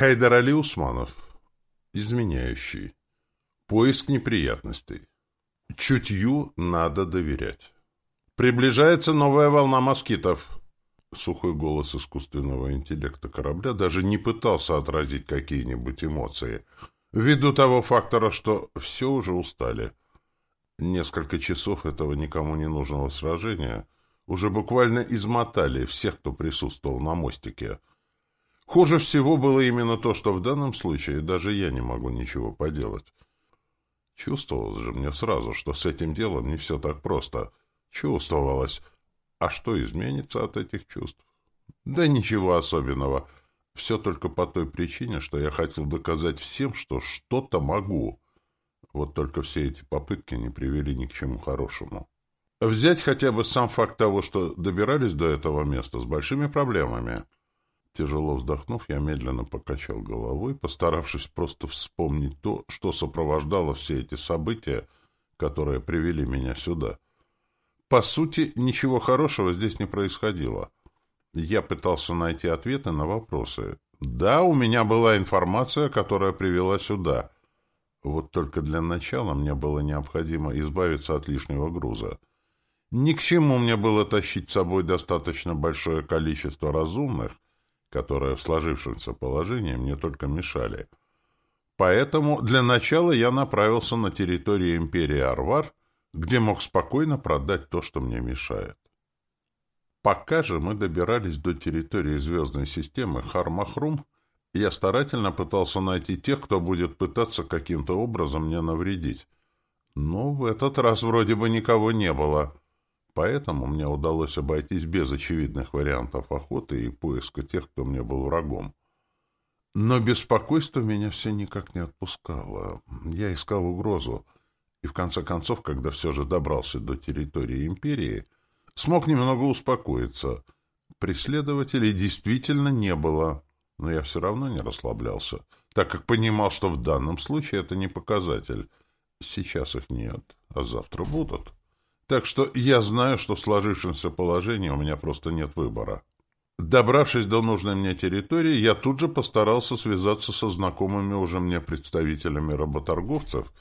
Хайдар Али Усманов. Изменяющий. Поиск неприятностей. Чутью надо доверять. Приближается новая волна москитов. Сухой голос искусственного интеллекта корабля даже не пытался отразить какие-нибудь эмоции, ввиду того фактора, что все уже устали. Несколько часов этого никому не нужного сражения уже буквально измотали всех, кто присутствовал на мостике. Хуже всего было именно то, что в данном случае даже я не могу ничего поделать. Чувствовалось же мне сразу, что с этим делом не все так просто. Чувствовалось. А что изменится от этих чувств? Да ничего особенного. Все только по той причине, что я хотел доказать всем, что что-то могу. Вот только все эти попытки не привели ни к чему хорошему. Взять хотя бы сам факт того, что добирались до этого места с большими проблемами. Тяжело вздохнув, я медленно покачал головой, постаравшись просто вспомнить то, что сопровождало все эти события, которые привели меня сюда. По сути, ничего хорошего здесь не происходило. Я пытался найти ответы на вопросы. Да, у меня была информация, которая привела сюда — вот только для начала мне было необходимо избавиться от лишнего груза. Ни к чему мне было тащить с собой достаточно большое количество разумных, которые в сложившемся положении мне только мешали. Поэтому для начала я направился на территорию империи Арвар, где мог спокойно продать то, что мне мешает. Пока же мы добирались до территории звездной системы Хармахрум, я старательно пытался найти тех, кто будет пытаться каким-то образом мне навредить. Но в этот раз вроде бы никого не было. Поэтому мне удалось обойтись без очевидных вариантов охоты и поиска тех, кто мне был врагом. Но беспокойство меня все никак не отпускало. Я искал угрозу. И в конце концов, когда все же добрался до территории империи, смог немного успокоиться. Преследователей действительно не было но я все равно не расслаблялся, так как понимал, что в данном случае это не показатель. Сейчас их нет, а завтра будут. Так что я знаю, что в сложившемся положении у меня просто нет выбора. Добравшись до нужной мне территории, я тут же постарался связаться со знакомыми уже мне представителями работорговцев,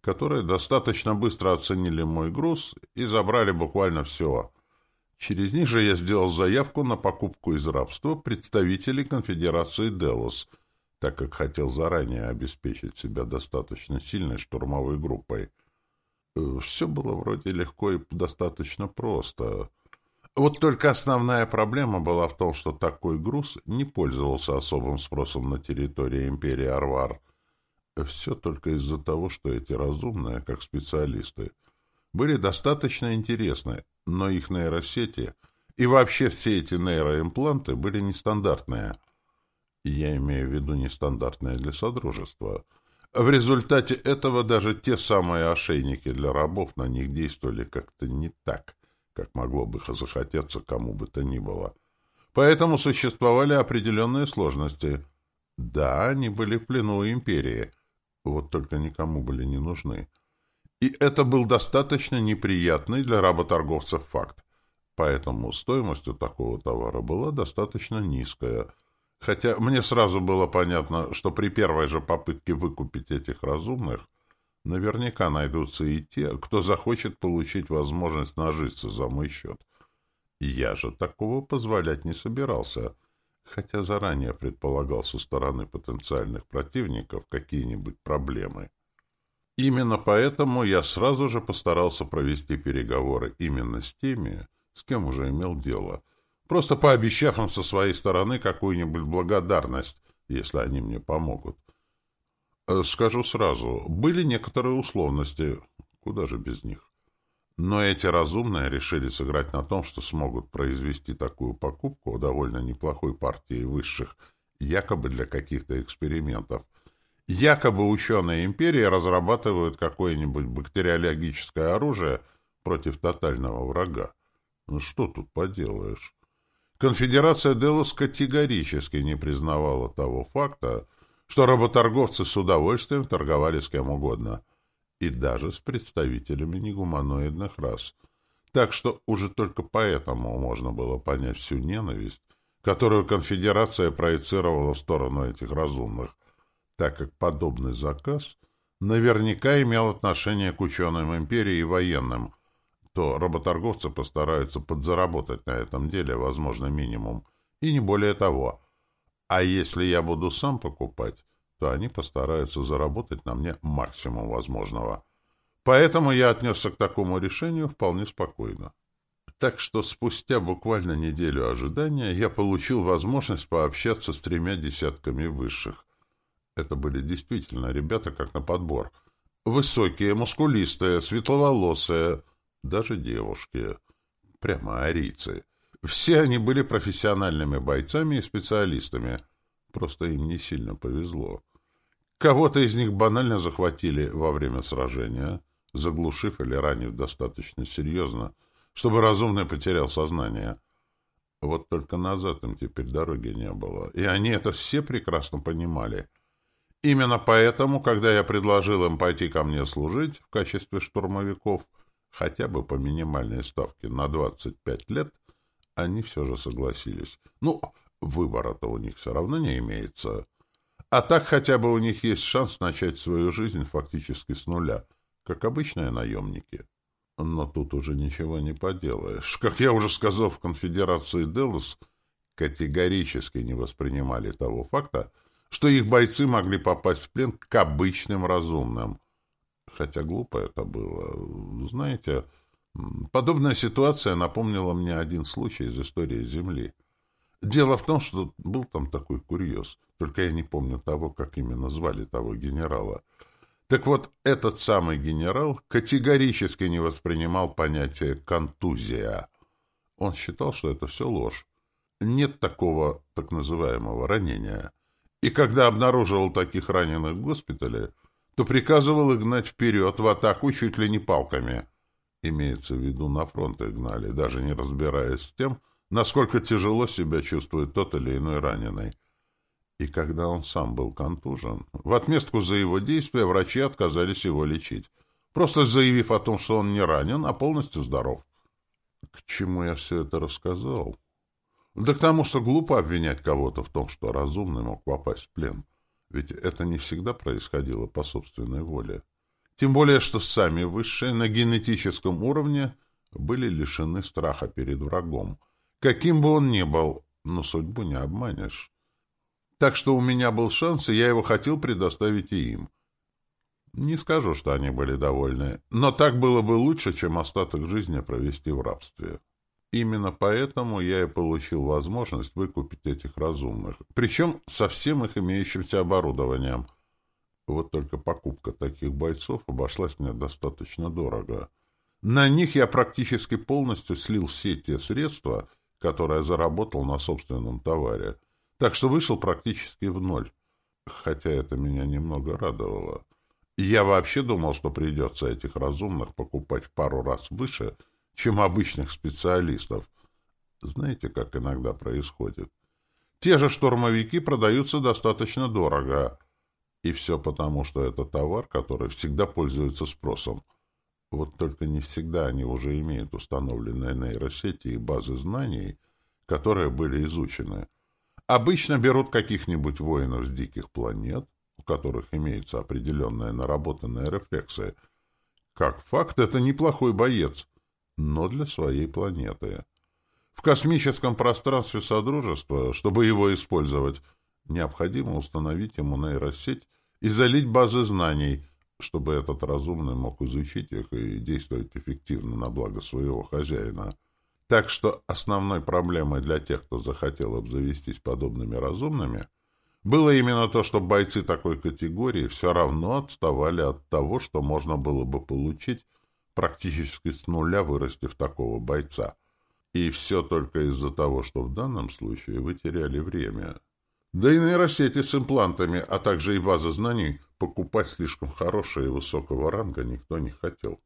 которые достаточно быстро оценили мой груз и забрали буквально все — Через них же я сделал заявку на покупку из рабства представителей конфедерации Делос, так как хотел заранее обеспечить себя достаточно сильной штурмовой группой. Э, Все было вроде легко и достаточно просто. Вот только основная проблема была в том, что такой груз не пользовался особым спросом на территории империи Арвар. Все только из-за того, что эти разумные, как специалисты, были достаточно интересны, но их нейросети и вообще все эти нейроимпланты были нестандартные. Я имею в виду нестандартные для Содружества. В результате этого даже те самые ошейники для рабов на них действовали как-то не так, как могло бы захотеться кому бы то ни было. Поэтому существовали определенные сложности. Да, они были в плену у империи, вот только никому были не нужны. И это был достаточно неприятный для работорговцев факт. Поэтому стоимость у такого товара была достаточно низкая. Хотя мне сразу было понятно, что при первой же попытке выкупить этих разумных наверняка найдутся и те, кто захочет получить возможность нажиться за мой счет. Я же такого позволять не собирался, хотя заранее предполагал со стороны потенциальных противников какие-нибудь проблемы. Именно поэтому я сразу же постарался провести переговоры именно с теми, с кем уже имел дело, просто пообещав им со своей стороны какую-нибудь благодарность, если они мне помогут. Э, скажу сразу, были некоторые условности, куда же без них. Но эти разумные решили сыграть на том, что смогут произвести такую покупку довольно неплохой партии высших, якобы для каких-то экспериментов — Якобы ученые империи разрабатывают какое-нибудь бактериологическое оружие против тотального врага. Ну что тут поделаешь? Конфедерация Делос категорически не признавала того факта, что работорговцы с удовольствием торговали с кем угодно, и даже с представителями негуманоидных рас. Так что уже только поэтому можно было понять всю ненависть, которую конфедерация проецировала в сторону этих разумных, так как подобный заказ наверняка имел отношение к ученым империи и военным, то работорговцы постараются подзаработать на этом деле, возможно, минимум, и не более того. А если я буду сам покупать, то они постараются заработать на мне максимум возможного. Поэтому я отнесся к такому решению вполне спокойно. Так что спустя буквально неделю ожидания я получил возможность пообщаться с тремя десятками высших. Это были действительно ребята как на подбор. Высокие, мускулистые, светловолосые, даже девушки. Прямо арийцы. Все они были профессиональными бойцами и специалистами. Просто им не сильно повезло. Кого-то из них банально захватили во время сражения, заглушив или ранив достаточно серьезно, чтобы разумный потерял сознание. Вот только назад им теперь дороги не было, и они это все прекрасно понимали. Именно поэтому, когда я предложил им пойти ко мне служить в качестве штурмовиков, хотя бы по минимальной ставке на 25 лет, они все же согласились. Ну, выбора-то у них все равно не имеется. А так хотя бы у них есть шанс начать свою жизнь фактически с нуля, как обычные наемники. Но тут уже ничего не поделаешь. Как я уже сказал, в конфедерации Делос категорически не воспринимали того факта, что их бойцы могли попасть в плен к обычным разумным. Хотя глупо это было. Знаете, подобная ситуация напомнила мне один случай из истории Земли — Дело в том, что был там такой курьез, только я не помню того, как именно звали того генерала. Так вот, этот самый генерал категорически не воспринимал понятие «контузия». Он считал, что это все ложь. Нет такого так называемого ранения. И когда обнаруживал таких раненых в госпитале, то приказывал их гнать вперед в атаку чуть ли не палками. Имеется в виду, на фронт гнали, даже не разбираясь с тем, насколько тяжело себя чувствует тот или иной раненый. И когда он сам был контужен, в отместку за его действия врачи отказались его лечить, просто заявив о том, что он не ранен, а полностью здоров. К чему я все это рассказал? Да к тому, что глупо обвинять кого-то в том, что разумный мог попасть в плен. Ведь это не всегда происходило по собственной воле. Тем более, что сами высшие на генетическом уровне были лишены страха перед врагом, каким бы он ни был, но судьбу не обманешь. Так что у меня был шанс, и я его хотел предоставить и им. Не скажу, что они были довольны, но так было бы лучше, чем остаток жизни провести в рабстве. Именно поэтому я и получил возможность выкупить этих разумных, причем со всем их имеющимся оборудованием. Вот только покупка таких бойцов обошлась мне достаточно дорого. На них я практически полностью слил все те средства, которое заработал на собственном товаре, так что вышел практически в ноль. Хотя это меня немного радовало. Я вообще думал, что придется этих разумных покупать в пару раз выше, чем обычных специалистов. Знаете, как иногда происходит? Те же штурмовики продаются достаточно дорого. И все потому, что это товар, который всегда пользуется спросом. Вот только не всегда они уже имеют установленные нейросети и базы знаний, которые были изучены. Обычно берут каких-нибудь воинов с диких планет, у которых имеются определенные наработанные рефлексы. Как факт, это неплохой боец, но для своей планеты. В космическом пространстве Содружества, чтобы его использовать, необходимо установить ему нейросеть и залить базы знаний — чтобы этот разумный мог изучить их и действовать эффективно на благо своего хозяина. Так что основной проблемой для тех, кто захотел обзавестись подобными разумными, было именно то, что бойцы такой категории все равно отставали от того, что можно было бы получить, практически с нуля вырастив такого бойца. И все только из-за того, что в данном случае вы теряли время. Да и нейросети с имплантами, а также и база знаний покупать слишком хорошие и высокого ранга никто не хотел.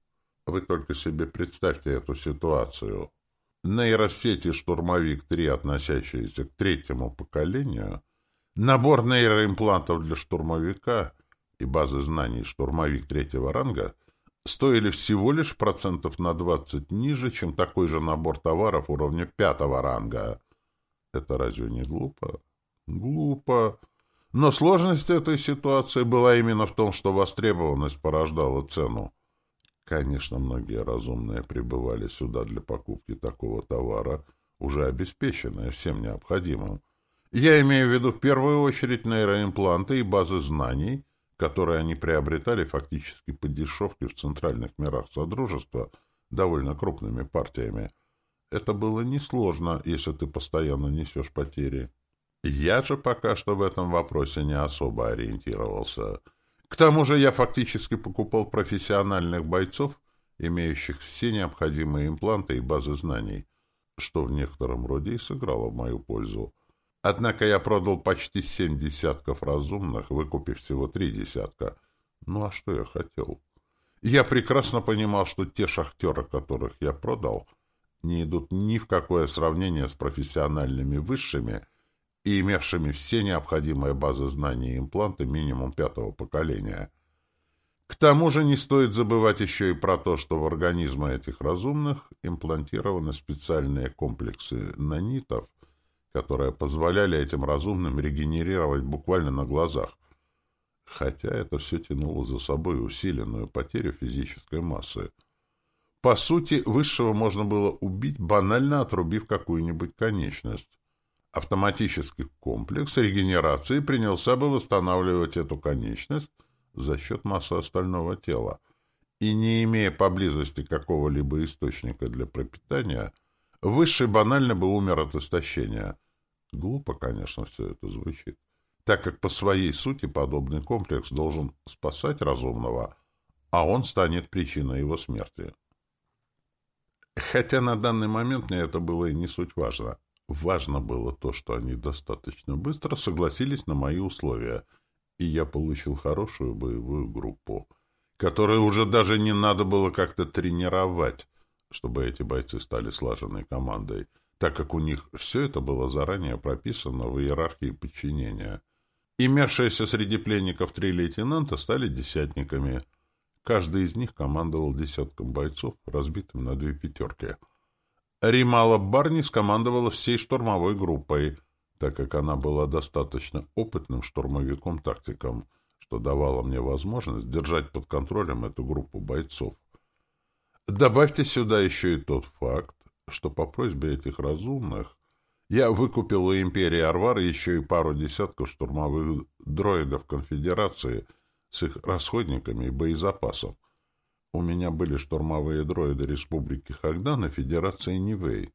Вы только себе представьте эту ситуацию. Нейросети «Штурмовик-3», относящиеся к третьему поколению, набор нейроимплантов для штурмовика и базы знаний «Штурмовик» третьего ранга стоили всего лишь процентов на 20 ниже, чем такой же набор товаров уровня пятого ранга — Это разве не глупо? Глупо. Но сложность этой ситуации была именно в том, что востребованность порождала цену. Конечно, многие разумные прибывали сюда для покупки такого товара, уже обеспеченные всем необходимым. Я имею в виду в первую очередь нейроимпланты и базы знаний, которые они приобретали фактически по дешевке в центральных мирах Содружества довольно крупными партиями. Это было несложно, если ты постоянно несешь потери. Я же пока что в этом вопросе не особо ориентировался. К тому же я фактически покупал профессиональных бойцов, имеющих все необходимые импланты и базы знаний, что в некотором роде и сыграло в мою пользу. Однако я продал почти семь десятков разумных, выкупив всего три десятка. Ну а что я хотел? Я прекрасно понимал, что те шахтеры, которых я продал, не идут ни в какое сравнение с профессиональными высшими — и имевшими все необходимые базы знаний и импланты минимум пятого поколения. К тому же не стоит забывать еще и про то, что в организмы этих разумных имплантированы специальные комплексы нанитов, которые позволяли этим разумным регенерировать буквально на глазах, хотя это все тянуло за собой усиленную потерю физической массы. По сути, высшего можно было убить, банально отрубив какую-нибудь конечность автоматический комплекс регенерации принялся бы восстанавливать эту конечность за счет массы остального тела. И не имея поблизости какого-либо источника для пропитания, высший банально бы умер от истощения. Глупо, конечно, все это звучит, так как по своей сути подобный комплекс должен спасать разумного, а он станет причиной его смерти. Хотя на данный момент мне это было и не суть важно. Важно было то, что они достаточно быстро согласились на мои условия, и я получил хорошую боевую группу, которую уже даже не надо было как-то тренировать, чтобы эти бойцы стали слаженной командой, так как у них все это было заранее прописано в иерархии подчинения. Имевшиеся среди пленников три лейтенанта стали десятниками. Каждый из них командовал десятком бойцов, разбитым на две пятерки — Римала Барни скомандовала всей штурмовой группой, так как она была достаточно опытным штурмовиком-тактиком, что давало мне возможность держать под контролем эту группу бойцов. Добавьте сюда еще и тот факт, что по просьбе этих разумных я выкупил у империи Арвар еще и пару десятков штурмовых дроидов Конфедерации с их расходниками и боезапасом, у меня были штурмовые дроиды Республики Хагдан и Федерации Нивэй.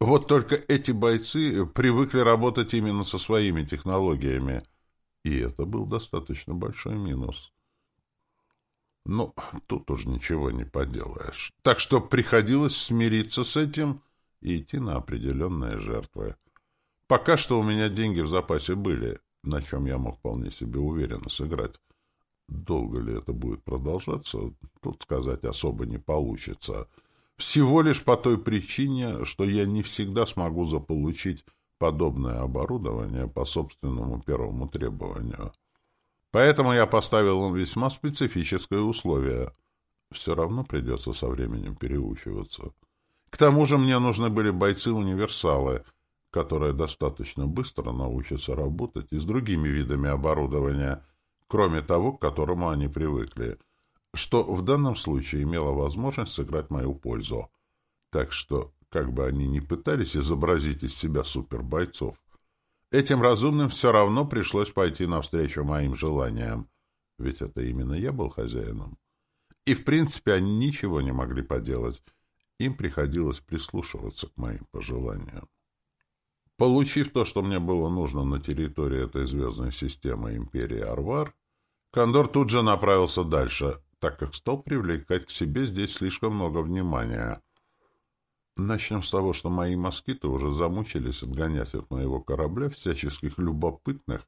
Вот только эти бойцы привыкли работать именно со своими технологиями, и это был достаточно большой минус. Но тут уж ничего не поделаешь. Так что приходилось смириться с этим и идти на определенные жертвы. Пока что у меня деньги в запасе были, на чем я мог вполне себе уверенно сыграть. Долго ли это будет продолжаться, тут сказать особо не получится. Всего лишь по той причине, что я не всегда смогу заполучить подобное оборудование по собственному первому требованию. Поэтому я поставил им весьма специфическое условие. Все равно придется со временем переучиваться. К тому же мне нужны были бойцы-универсалы, которые достаточно быстро научатся работать и с другими видами оборудования — кроме того, к которому они привыкли, что в данном случае имело возможность сыграть мою пользу. Так что, как бы они ни пытались изобразить из себя супербойцов, этим разумным все равно пришлось пойти навстречу моим желаниям, ведь это именно я был хозяином. И, в принципе, они ничего не могли поделать, им приходилось прислушиваться к моим пожеланиям. Получив то, что мне было нужно на территории этой звездной системы Империи Арвар, Кондор тут же направился дальше, так как стал привлекать к себе здесь слишком много внимания. Начнем с того, что мои москиты уже замучились отгонять от моего корабля всяческих любопытных,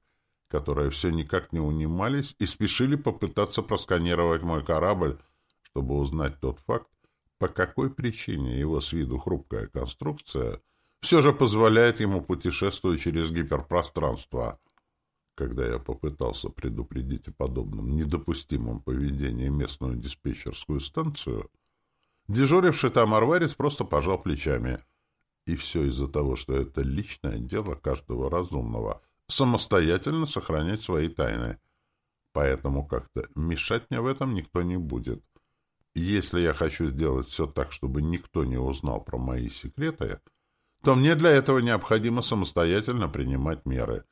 которые все никак не унимались и спешили попытаться просканировать мой корабль, чтобы узнать тот факт, по какой причине его с виду хрупкая конструкция — все же позволяет ему путешествовать через гиперпространство. Когда я попытался предупредить о подобном недопустимом поведении местную диспетчерскую станцию, дежуривший там арварец просто пожал плечами. И все из-за того, что это личное дело каждого разумного — самостоятельно сохранять свои тайны. Поэтому как-то мешать мне в этом никто не будет. Если я хочу сделать все так, чтобы никто не узнал про мои секреты, то мне для этого необходимо самостоятельно принимать меры.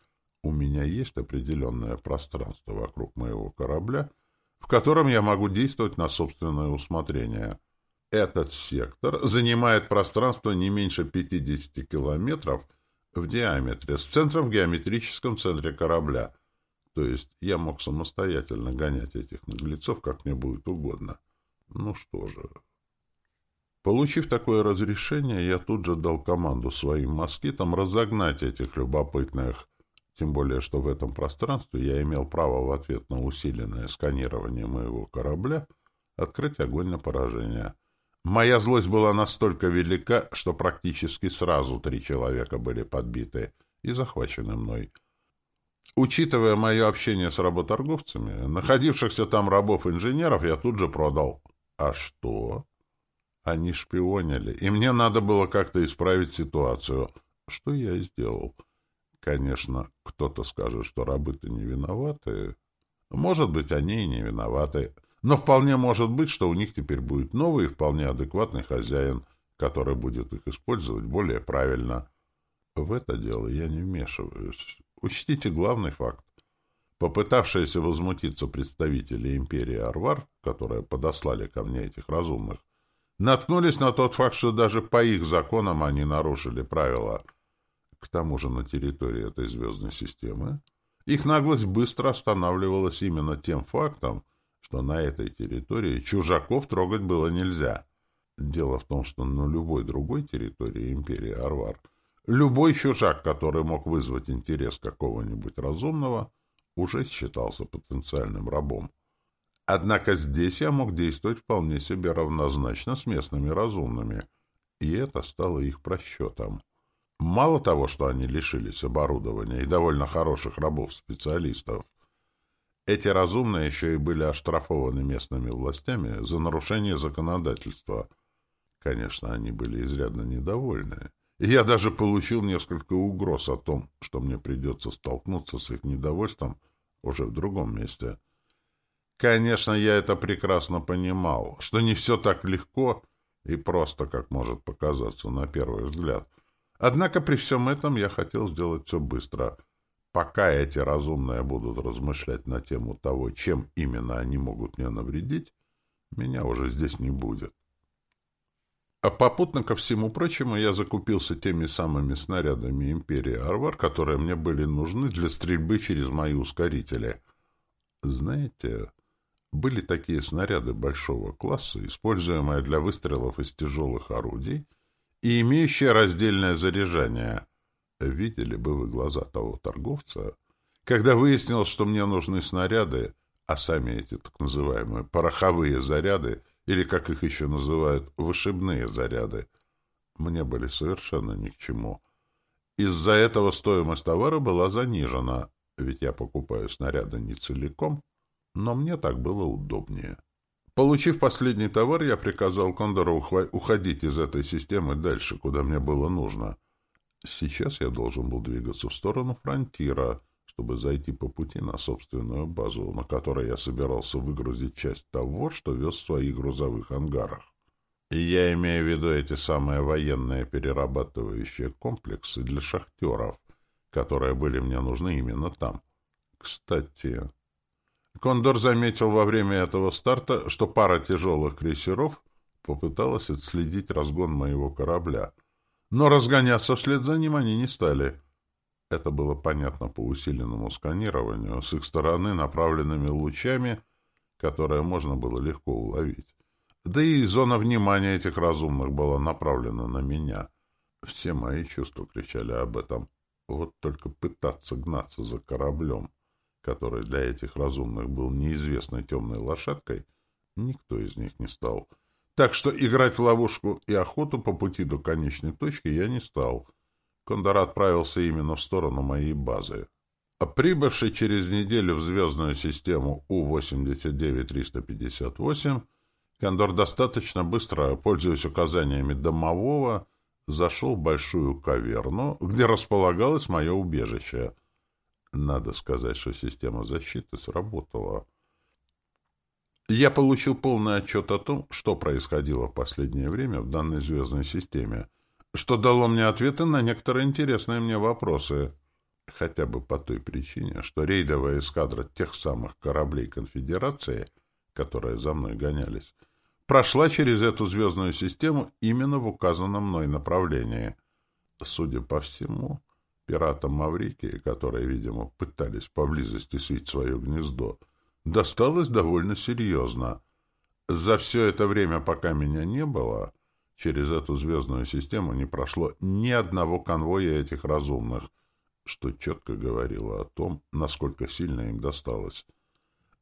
У меня есть определенное пространство вокруг моего корабля, в котором я могу действовать на собственное усмотрение. Этот сектор занимает пространство не меньше 50 километров в диаметре, с центром в геометрическом центре корабля. То есть я мог самостоятельно гонять этих наглецов, как мне будет угодно. Ну что же... Получив такое разрешение, я тут же дал команду своим москитам разогнать этих любопытных, тем более, что в этом пространстве я имел право в ответ на усиленное сканирование моего корабля открыть огонь на поражение. Моя злость была настолько велика, что практически сразу три человека были подбиты и захвачены мной. Учитывая мое общение с работорговцами, находившихся там рабов-инженеров я тут же продал. А что? Они шпионили, и мне надо было как-то исправить ситуацию, что я и сделал. Конечно, кто-то скажет, что рабы-то не виноваты. Может быть, они и не виноваты. Но вполне может быть, что у них теперь будет новый и вполне адекватный хозяин, который будет их использовать более правильно. В это дело я не вмешиваюсь. Учтите главный факт. Попытавшиеся возмутиться представители империи Арвар, которые подослали ко мне этих разумных, наткнулись на тот факт, что даже по их законам они нарушили правила. К тому же на территории этой звездной системы их наглость быстро останавливалась именно тем фактом, что на этой территории чужаков трогать было нельзя. Дело в том, что на любой другой территории империи Арвар любой чужак, который мог вызвать интерес какого-нибудь разумного, уже считался потенциальным рабом. Однако здесь я мог действовать вполне себе равнозначно с местными разумными, и это стало их просчетом. Мало того, что они лишились оборудования и довольно хороших рабов-специалистов, эти разумные еще и были оштрафованы местными властями за нарушение законодательства. Конечно, они были изрядно недовольны. И я даже получил несколько угроз о том, что мне придется столкнуться с их недовольством уже в другом месте. Конечно, я это прекрасно понимал, что не все так легко и просто, как может показаться на первый взгляд. Однако при всем этом я хотел сделать все быстро. Пока эти разумные будут размышлять на тему того, чем именно они могут мне навредить, меня уже здесь не будет. А попутно ко всему прочему я закупился теми самыми снарядами Империи Арвар, которые мне были нужны для стрельбы через мои ускорители. Знаете, были такие снаряды большого класса, используемые для выстрелов из тяжелых орудий и имеющие раздельное заряжание. Видели бы вы глаза того торговца, когда выяснилось, что мне нужны снаряды, а сами эти так называемые пороховые заряды, или, как их еще называют, вышибные заряды, мне были совершенно ни к чему. Из-за этого стоимость товара была занижена, ведь я покупаю снаряды не целиком, но мне так было удобнее. Получив последний товар, я приказал Кондору уходить из этой системы дальше, куда мне было нужно. Сейчас я должен был двигаться в сторону фронтира, чтобы зайти по пути на собственную базу, на которой я собирался выгрузить часть того, что вез в своих грузовых ангарах. И я имею в виду эти самые военные перерабатывающие комплексы для шахтеров, которые были мне нужны именно там. Кстати, Кондор заметил во время этого старта, что пара тяжелых крейсеров попыталась отследить разгон моего корабля. Но разгоняться вслед за ним они не стали. Это было понятно по усиленному сканированию с их стороны направленными лучами, которые можно было легко уловить. Да и зона внимания этих разумных была направлена на меня. Все мои чувства кричали об этом. Вот только пытаться гнаться за кораблем который для этих разумных был неизвестной темной лошадкой, никто из них не стал. Так что играть в ловушку и охоту по пути до конечной точки я не стал. Кондор отправился именно в сторону моей базы. А прибывший через неделю в звездную систему У-89358, Кондор достаточно быстро, пользуясь указаниями домового, зашел в большую каверну, где располагалось мое убежище. Надо сказать, что система защиты сработала. Я получил полный отчет о том, что происходило в последнее время в данной звездной системе, что дало мне ответы на некоторые интересные мне вопросы. Хотя бы по той причине, что рейдовая эскадра тех самых кораблей Конфедерации, которые за мной гонялись, прошла через эту звездную систему именно в указанном мной направлении. Судя по всему, пиратам Маврикии, которые, видимо, пытались поблизости свить свое гнездо, досталось довольно серьезно. За все это время, пока меня не было, через эту звездную систему не прошло ни одного конвоя этих разумных — что четко говорило о том, насколько сильно им досталось.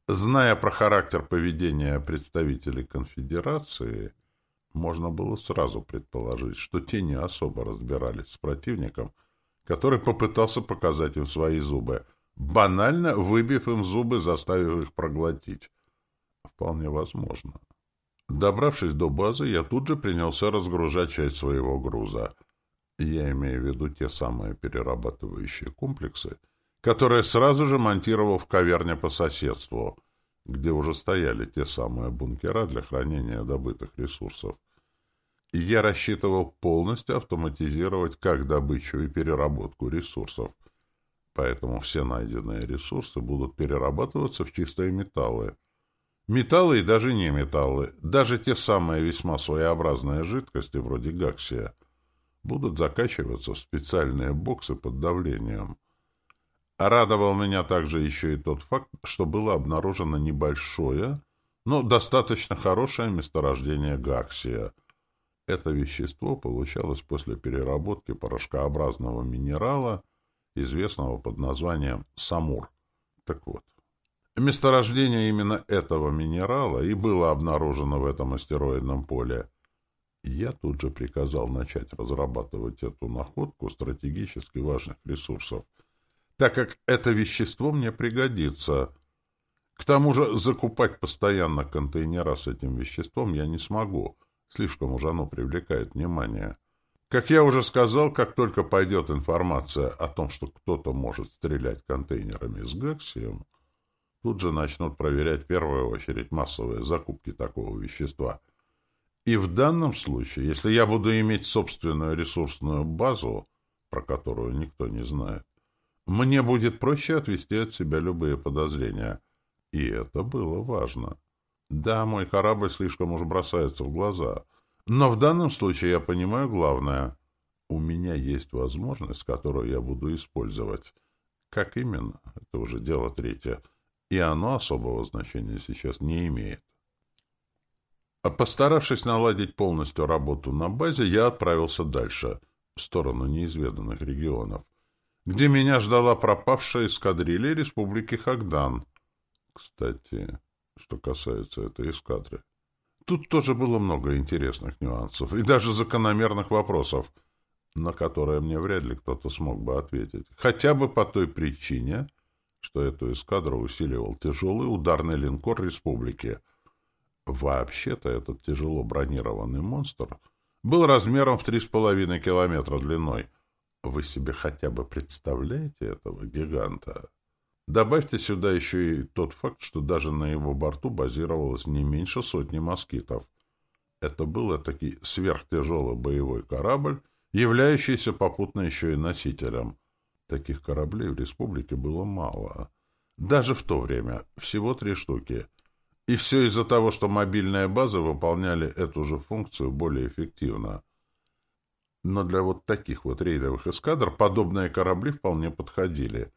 Зная про характер поведения представителей конфедерации, можно было сразу предположить, что те не особо разбирались с противником, который попытался показать им свои зубы, банально выбив им зубы, заставив их проглотить. Вполне возможно. Добравшись до базы, я тут же принялся разгружать часть своего груза — я имею в виду те самые перерабатывающие комплексы, которые сразу же монтировал в каверне по соседству, где уже стояли те самые бункера для хранения добытых ресурсов. И я рассчитывал полностью автоматизировать как добычу и переработку ресурсов. Поэтому все найденные ресурсы будут перерабатываться в чистые металлы. Металлы и даже не металлы, даже те самые весьма своеобразные жидкости вроде гаксия — будут закачиваться в специальные боксы под давлением. Радовал меня также еще и тот факт, что было обнаружено небольшое, но достаточно хорошее месторождение гаксия. Это вещество получалось после переработки порошкообразного минерала, известного под названием самур. Так вот, месторождение именно этого минерала и было обнаружено в этом астероидном поле — я тут же приказал начать разрабатывать эту находку стратегически важных ресурсов, так как это вещество мне пригодится. К тому же закупать постоянно контейнера с этим веществом я не смогу, слишком уж оно привлекает внимание. Как я уже сказал, как только пойдет информация о том, что кто-то может стрелять контейнерами с гексием, тут же начнут проверять в первую очередь массовые закупки такого вещества — и в данном случае, если я буду иметь собственную ресурсную базу, про которую никто не знает, мне будет проще отвести от себя любые подозрения. И это было важно. Да, мой корабль слишком уж бросается в глаза. Но в данном случае я понимаю главное. У меня есть возможность, которую я буду использовать. Как именно? Это уже дело третье. И оно особого значения сейчас не имеет. А постаравшись наладить полностью работу на базе, я отправился дальше, в сторону неизведанных регионов, где меня ждала пропавшая эскадрилья Республики Хагдан. Кстати, что касается этой эскадры. Тут тоже было много интересных нюансов и даже закономерных вопросов, на которые мне вряд ли кто-то смог бы ответить. Хотя бы по той причине, что эту эскадру усиливал тяжелый ударный линкор Республики — Вообще-то этот тяжело бронированный монстр был размером в три с половиной километра длиной. Вы себе хотя бы представляете этого гиганта? Добавьте сюда еще и тот факт, что даже на его борту базировалось не меньше сотни москитов. Это был таки сверхтяжелый боевой корабль, являющийся попутно еще и носителем. Таких кораблей в республике было мало. Даже в то время всего три штуки — и все из-за того, что мобильные базы выполняли эту же функцию более эффективно. Но для вот таких вот рейдовых эскадр подобные корабли вполне подходили.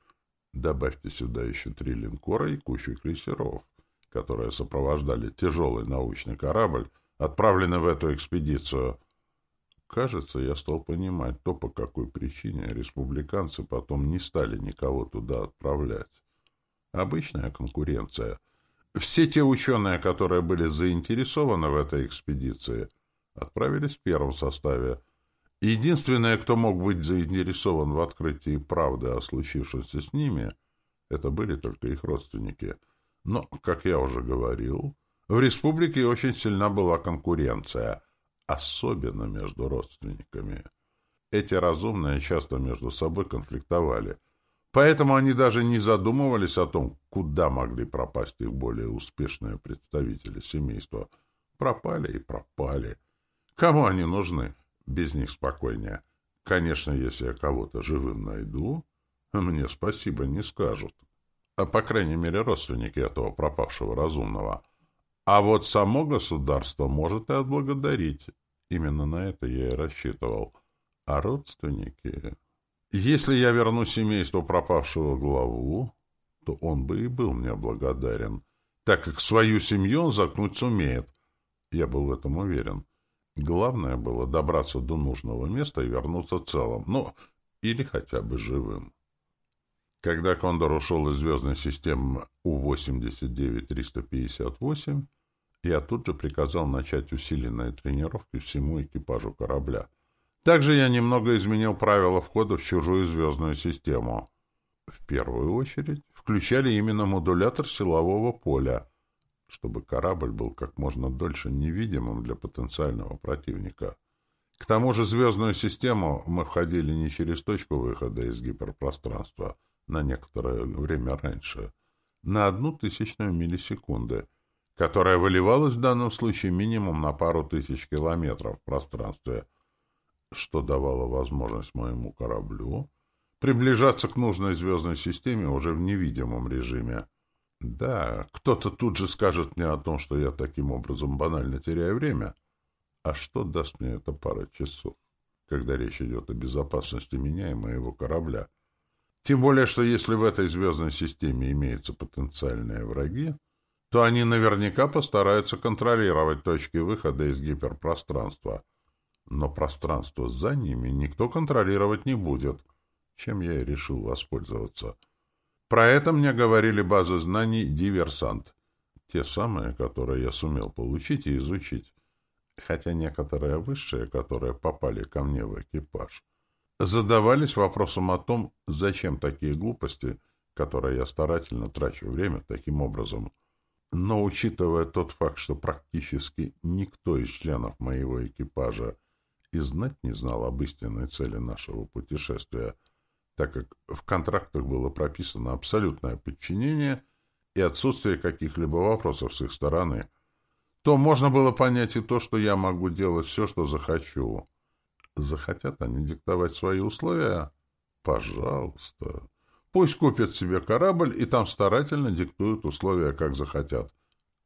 Добавьте сюда еще три линкора и кучу крейсеров, которые сопровождали тяжелый научный корабль, отправленный в эту экспедицию. Кажется, я стал понимать то, по какой причине республиканцы потом не стали никого туда отправлять. Обычная конкуренция — все те ученые, которые были заинтересованы в этой экспедиции, отправились в первом составе. Единственное, кто мог быть заинтересован в открытии правды о случившемся с ними, это были только их родственники. Но, как я уже говорил, в республике очень сильна была конкуренция, особенно между родственниками. Эти разумные часто между собой конфликтовали. Поэтому они даже не задумывались о том, куда могли пропасть их более успешные представители семейства. Пропали и пропали. Кому они нужны? Без них спокойнее. Конечно, если я кого-то живым найду, мне спасибо не скажут. А по крайней мере, родственники этого пропавшего разумного. А вот само государство может и отблагодарить. Именно на это я и рассчитывал. А родственники... Если я верну семейству пропавшего главу, то он бы и был мне благодарен, так как свою семью он заткнуть сумеет. Я был в этом уверен. Главное было добраться до нужного места и вернуться целым, ну, или хотя бы живым. Когда Кондор ушел из звездной системы У-89-358, я тут же приказал начать усиленные тренировки всему экипажу корабля. Также я немного изменил правила входа в чужую звездную систему. В первую очередь включали именно модулятор силового поля, чтобы корабль был как можно дольше невидимым для потенциального противника. К тому же звездную систему мы входили не через точку выхода из гиперпространства на некоторое время раньше, на одну тысячную миллисекунды, которая выливалась в данном случае минимум на пару тысяч километров в пространстве — что давало возможность моему кораблю приближаться к нужной звездной системе уже в невидимом режиме. Да, кто-то тут же скажет мне о том, что я таким образом банально теряю время. А что даст мне эта пара часов, когда речь идет о безопасности меня и моего корабля? Тем более, что если в этой звездной системе имеются потенциальные враги, то они наверняка постараются контролировать точки выхода из гиперпространства — но пространство за ними никто контролировать не будет, чем я и решил воспользоваться. Про это мне говорили базы знаний «Диверсант», те самые, которые я сумел получить и изучить, хотя некоторые высшие, которые попали ко мне в экипаж, задавались вопросом о том, зачем такие глупости, которые я старательно трачу время таким образом. Но учитывая тот факт, что практически никто из членов моего экипажа и знать не знал об истинной цели нашего путешествия, так как в контрактах было прописано абсолютное подчинение и отсутствие каких-либо вопросов с их стороны, то можно было понять и то, что я могу делать все, что захочу. Захотят они диктовать свои условия? Пожалуйста. Пусть купят себе корабль и там старательно диктуют условия, как захотят.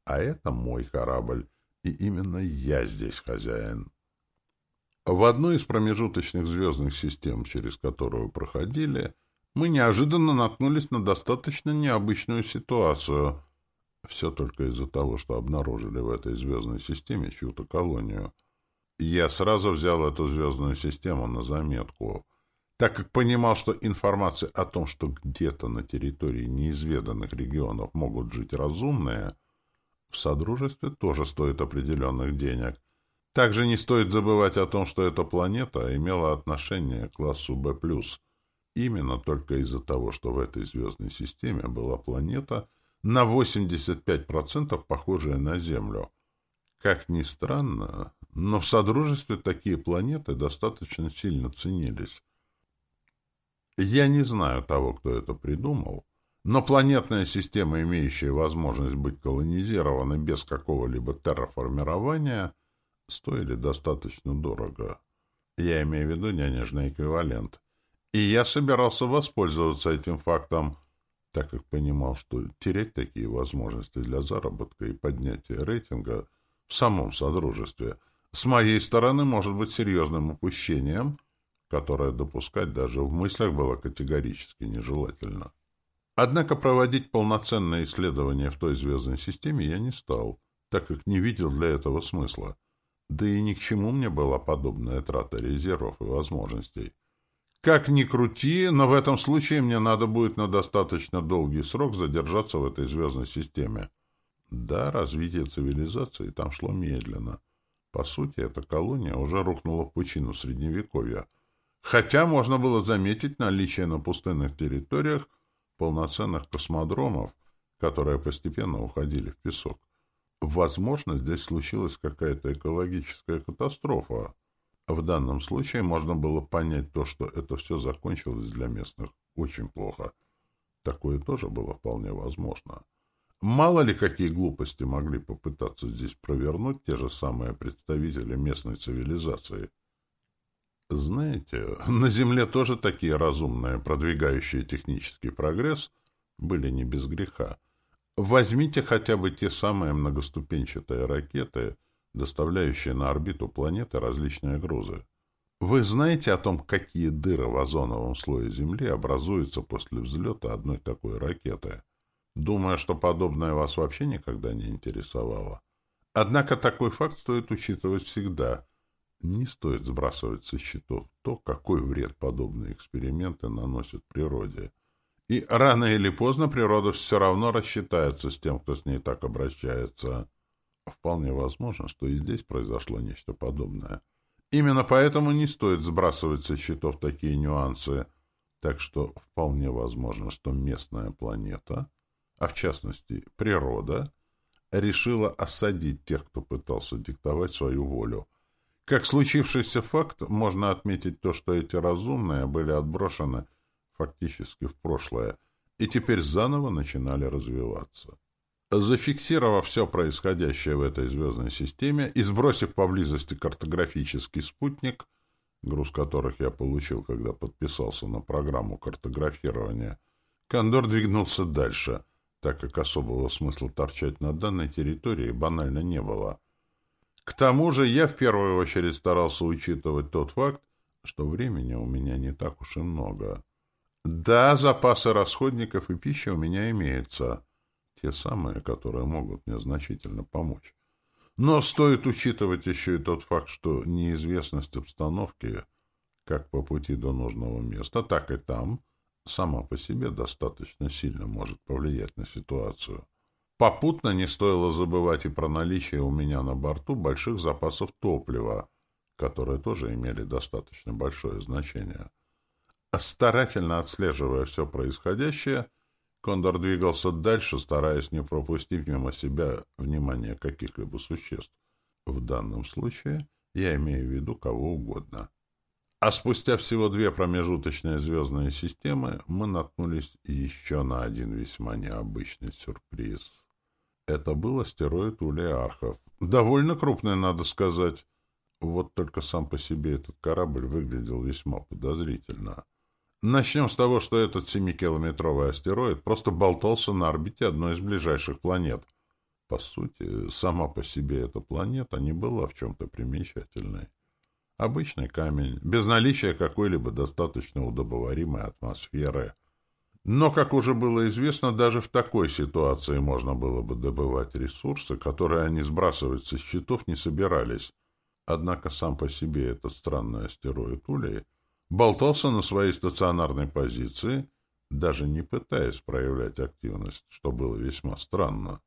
А это мой корабль, и именно я здесь хозяин. В одной из промежуточных звездных систем, через которую проходили, мы неожиданно наткнулись на достаточно необычную ситуацию. Все только из-за того, что обнаружили в этой звездной системе чью-то колонию. Я сразу взял эту звездную систему на заметку, так как понимал, что информация о том, что где-то на территории неизведанных регионов могут жить разумные, в Содружестве тоже стоит определенных денег — также не стоит забывать о том, что эта планета имела отношение к классу Б+. Именно только из-за того, что в этой звездной системе была планета на 85% похожая на Землю. Как ни странно, но в Содружестве такие планеты достаточно сильно ценились. Я не знаю того, кто это придумал, но планетная система, имеющая возможность быть колонизированной без какого-либо терраформирования – стоили достаточно дорого. Я имею в виду денежный эквивалент. И я собирался воспользоваться этим фактом, так как понимал, что терять такие возможности для заработка и поднятия рейтинга в самом Содружестве с моей стороны может быть серьезным упущением, которое допускать даже в мыслях было категорически нежелательно. Однако проводить полноценное исследование в той звездной системе я не стал, так как не видел для этого смысла. Да и ни к чему мне была подобная трата резервов и возможностей. Как ни крути, но в этом случае мне надо будет на достаточно долгий срок задержаться в этой звездной системе. Да, развитие цивилизации там шло медленно. По сути, эта колония уже рухнула в пучину Средневековья. Хотя можно было заметить наличие на пустынных территориях полноценных космодромов, которые постепенно уходили в песок. Возможно, здесь случилась какая-то экологическая катастрофа. В данном случае можно было понять то, что это все закончилось для местных очень плохо. Такое тоже было вполне возможно. Мало ли какие глупости могли попытаться здесь провернуть те же самые представители местной цивилизации. Знаете, на Земле тоже такие разумные, продвигающие технический прогресс, были не без греха. Возьмите хотя бы те самые многоступенчатые ракеты, доставляющие на орбиту планеты различные грузы. Вы знаете о том, какие дыры в озоновом слое Земли образуются после взлета одной такой ракеты? Думаю, что подобное вас вообще никогда не интересовало. Однако такой факт стоит учитывать всегда. Не стоит сбрасывать со счетов то, какой вред подобные эксперименты наносят природе. И рано или поздно природа все равно рассчитается с тем, кто с ней так обращается. Вполне возможно, что и здесь произошло нечто подобное. Именно поэтому не стоит сбрасывать со счетов такие нюансы. Так что вполне возможно, что местная планета, а в частности природа, решила осадить тех, кто пытался диктовать свою волю. Как случившийся факт, можно отметить то, что эти разумные были отброшены фактически в прошлое, и теперь заново начинали развиваться. Зафиксировав все происходящее в этой звездной системе и сбросив поблизости картографический спутник, груз которых я получил, когда подписался на программу картографирования, Кондор двигнулся дальше, так как особого смысла торчать на данной территории банально не было. К тому же я в первую очередь старался учитывать тот факт, что времени у меня не так уж и много. Да, запасы расходников и пищи у меня имеются. Те самые, которые могут мне значительно помочь. Но стоит учитывать еще и тот факт, что неизвестность обстановки, как по пути до нужного места, так и там, сама по себе достаточно сильно может повлиять на ситуацию. Попутно не стоило забывать и про наличие у меня на борту больших запасов топлива, которые тоже имели достаточно большое значение. Старательно отслеживая все происходящее, Кондор двигался дальше, стараясь не пропустить мимо себя внимание каких-либо существ. В данном случае я имею в виду кого угодно. А спустя всего две промежуточные звездные системы мы наткнулись еще на один весьма необычный сюрприз. Это был астероид Улиархов. Довольно крупный, надо сказать. Вот только сам по себе этот корабль выглядел весьма подозрительно. Начнем с того, что этот семикилометровый астероид просто болтался на орбите одной из ближайших планет. По сути, сама по себе эта планета не была в чем-то примечательной. Обычный камень, без наличия какой-либо достаточно удобоваримой атмосферы. Но, как уже было известно, даже в такой ситуации можно было бы добывать ресурсы, которые они сбрасывать со счетов не собирались. Однако сам по себе этот странный астероид Улей болтался на своей стационарной позиции, даже не пытаясь проявлять активность, что было весьма странно.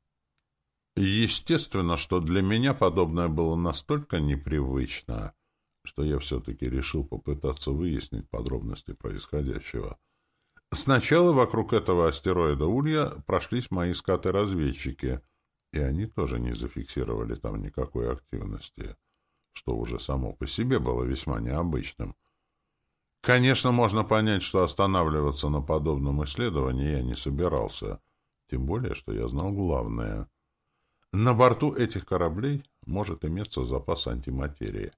Естественно, что для меня подобное было настолько непривычно, что я все-таки решил попытаться выяснить подробности происходящего. Сначала вокруг этого астероида Улья прошлись мои скаты-разведчики, и они тоже не зафиксировали там никакой активности, что уже само по себе было весьма необычным — Конечно, можно понять, что останавливаться на подобном исследовании я не собирался, тем более, что я знал главное. На борту этих кораблей может иметься запас антиматерии.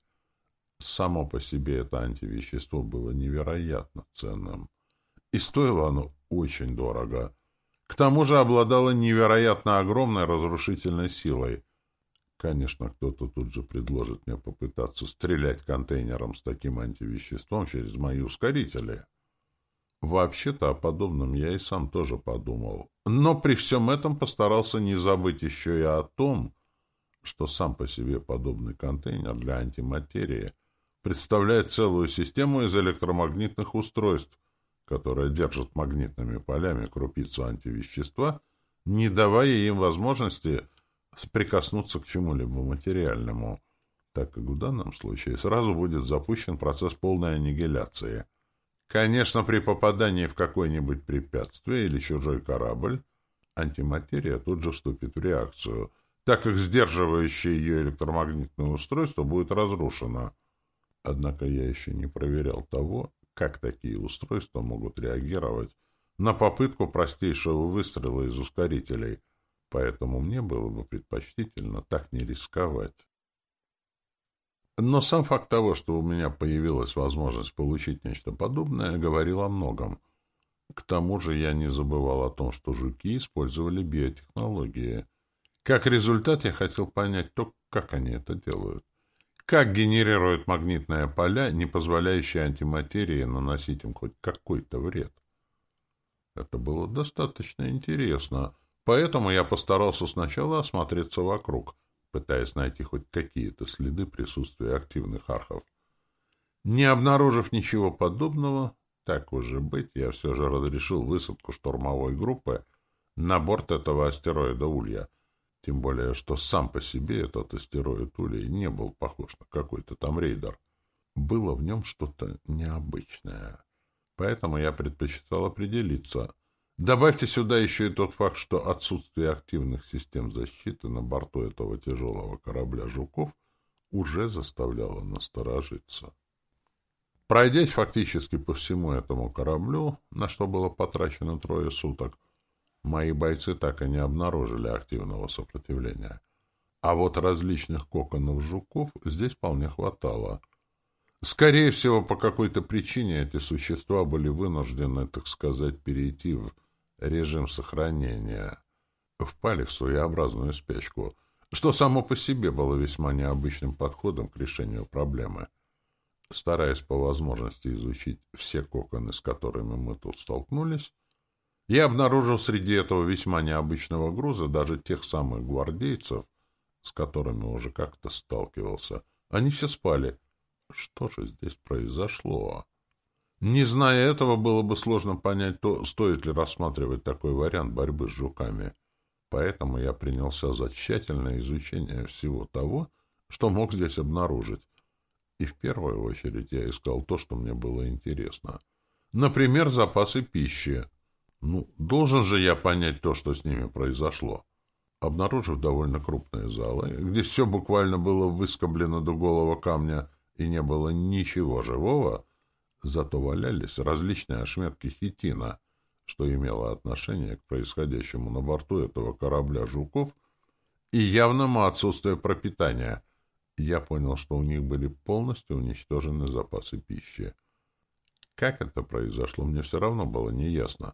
Само по себе это антивещество было невероятно ценным. И стоило оно очень дорого. К тому же обладало невероятно огромной разрушительной силой, Конечно, кто-то тут же предложит мне попытаться стрелять контейнером с таким антивеществом через мои ускорители. Вообще-то о подобном я и сам тоже подумал. Но при всем этом постарался не забыть еще и о том, что сам по себе подобный контейнер для антиматерии представляет целую систему из электромагнитных устройств, которые держат магнитными полями крупицу антивещества, не давая им возможности прикоснуться к чему-либо материальному, так как в данном случае сразу будет запущен процесс полной аннигиляции. Конечно, при попадании в какое-нибудь препятствие или чужой корабль, антиматерия тут же вступит в реакцию, так как сдерживающее ее электромагнитное устройство будет разрушено. Однако я еще не проверял того, как такие устройства могут реагировать на попытку простейшего выстрела из ускорителей, поэтому мне было бы предпочтительно так не рисковать. Но сам факт того, что у меня появилась возможность получить нечто подобное, говорил о многом. К тому же я не забывал о том, что жуки использовали биотехнологии. Как результат, я хотел понять то, как они это делают. Как генерируют магнитные поля, не позволяющие антиматерии наносить им хоть какой-то вред. Это было достаточно интересно, поэтому я постарался сначала осмотреться вокруг — пытаясь найти хоть какие-то следы присутствия активных архов. Не обнаружив ничего подобного, так уже быть, я все же разрешил высадку штурмовой группы на борт этого астероида Улья, тем более, что сам по себе этот астероид Улья не был похож на какой-то там рейдер. Было в нем что-то необычное. Поэтому я предпочитал определиться — Добавьте сюда еще и тот факт, что отсутствие активных систем защиты на борту этого тяжелого корабля «Жуков» уже заставляло насторожиться. Пройдясь фактически по всему этому кораблю, на что было потрачено трое суток, мои бойцы так и не обнаружили активного сопротивления. А вот различных коконов жуков здесь вполне хватало. Скорее всего, по какой-то причине эти существа были вынуждены, так сказать, перейти в режим сохранения, впали в своеобразную спячку, что само по себе было весьма необычным подходом к решению проблемы. Стараясь по возможности изучить все коконы, с которыми мы тут столкнулись, я обнаружил среди этого весьма необычного груза даже тех самых гвардейцев, с которыми уже как-то сталкивался. Они все спали. Что же здесь произошло? Не зная этого, было бы сложно понять, то, стоит ли рассматривать такой вариант борьбы с жуками. Поэтому я принялся за тщательное изучение всего того, что мог здесь обнаружить. И в первую очередь я искал то, что мне было интересно. Например, запасы пищи. Ну, должен же я понять то, что с ними произошло. Обнаружив довольно крупные залы, где все буквально было выскоблено до голого камня и не было ничего живого, Зато валялись различные ошметки хитина, что имело отношение к происходящему на борту этого корабля «Жуков» и явному отсутствию пропитания. Я понял, что у них были полностью уничтожены запасы пищи. Как это произошло, мне все равно было неясно.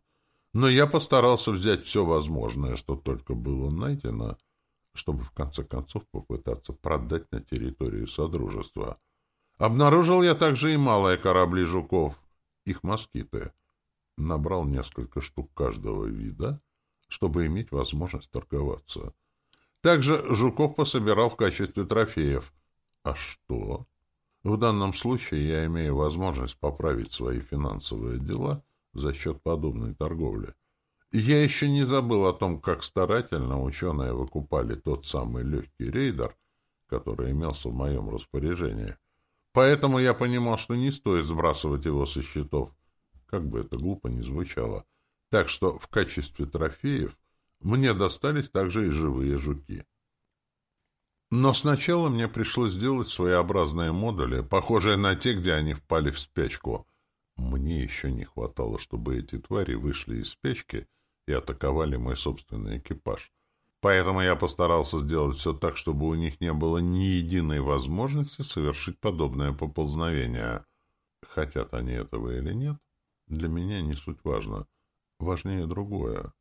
Но я постарался взять все возможное, что только было найдено, чтобы в конце концов попытаться продать на территорию Содружества — Обнаружил я также и малые корабли жуков, их москиты. Набрал несколько штук каждого вида, чтобы иметь возможность торговаться. Также жуков пособирал в качестве трофеев. А что? В данном случае я имею возможность поправить свои финансовые дела за счет подобной торговли. Я еще не забыл о том, как старательно ученые выкупали тот самый легкий рейдер, который имелся в моем распоряжении. Поэтому я понимал, что не стоит сбрасывать его со счетов, как бы это глупо ни звучало. Так что в качестве трофеев мне достались также и живые жуки. Но сначала мне пришлось сделать своеобразные модули, похожие на те, где они впали в спячку. Мне еще не хватало, чтобы эти твари вышли из спячки и атаковали мой собственный экипаж. Поэтому я постарался сделать все так, чтобы у них не было ни единой возможности совершить подобное поползновение. Хотят они этого или нет, для меня не суть важно. Важнее другое.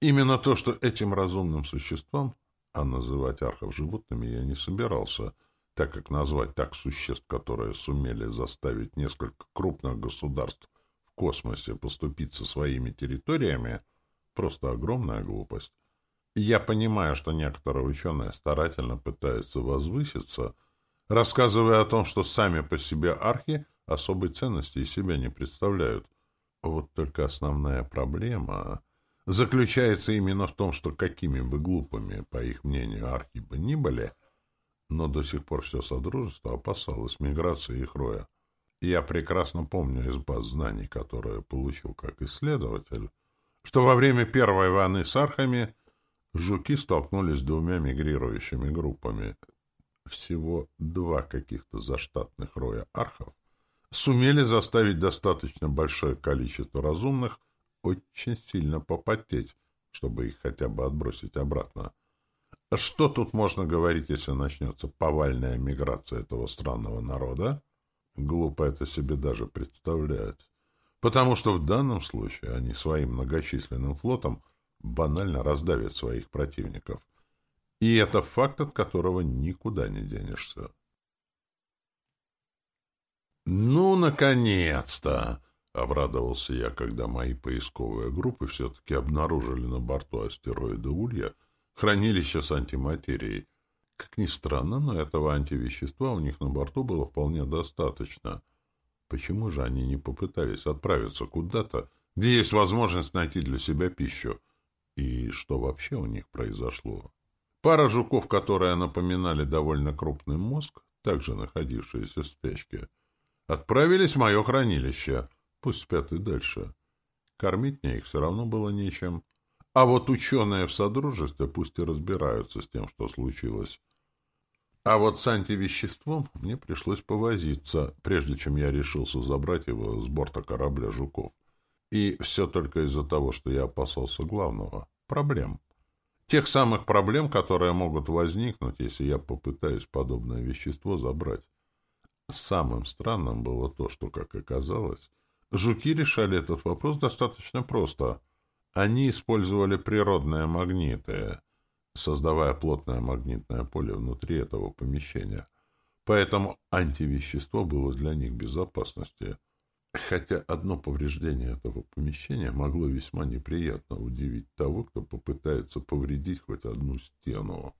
Именно то, что этим разумным существам, а называть архов животными я не собирался, так как назвать так существ, которые сумели заставить несколько крупных государств в космосе поступиться своими территориями, просто огромная глупость. Я понимаю, что некоторые ученые старательно пытаются возвыситься, рассказывая о том, что сами по себе архи особой ценности из себя не представляют. Вот только основная проблема заключается именно в том, что какими бы глупыми, по их мнению, архи бы ни были, но до сих пор все Содружество опасалось миграции их роя. Я прекрасно помню из баз знаний, которые получил как исследователь, что во время Первой войны с архами – Жуки столкнулись с двумя мигрирующими группами. всего два каких-то заштатных роя архов сумели заставить достаточно большое количество разумных очень сильно попотеть, чтобы их хотя бы отбросить обратно. Что тут можно говорить, если начнется повальная миграция этого странного народа? Глупо это себе даже представлять. Потому что в данном случае они своим многочисленным флотом банально раздавят своих противников. И это факт, от которого никуда не денешься. «Ну, наконец-то!» — обрадовался я, когда мои поисковые группы все-таки обнаружили на борту астероида Улья хранилище с антиматерией. Как ни странно, но этого антивещества у них на борту было вполне достаточно. Почему же они не попытались отправиться куда-то, где есть возможность найти для себя пищу? И что вообще у них произошло? Пара жуков, которые напоминали довольно крупный мозг, также находившиеся в спячке, Отправились в мое хранилище. Пусть спят и дальше. Кормить мне их все равно было нечем. А вот ученые в Содружестве пусть и разбираются с тем, что случилось. А вот с антивеществом мне пришлось повозиться, прежде чем я решился забрать его с борта корабля «Жуков». И все только из-за того, что я опасался главного — проблем. Тех самых проблем, которые могут возникнуть, если я попытаюсь подобное вещество забрать. Самым странным было то, что, как оказалось, жуки решали этот вопрос достаточно просто. Они использовали природные магниты, создавая плотное магнитное поле внутри этого помещения. Поэтому антивещество было для них безопасности. Хотя одно повреждение этого помещения могло весьма неприятно удивить того, кто попытается повредить хоть одну стену.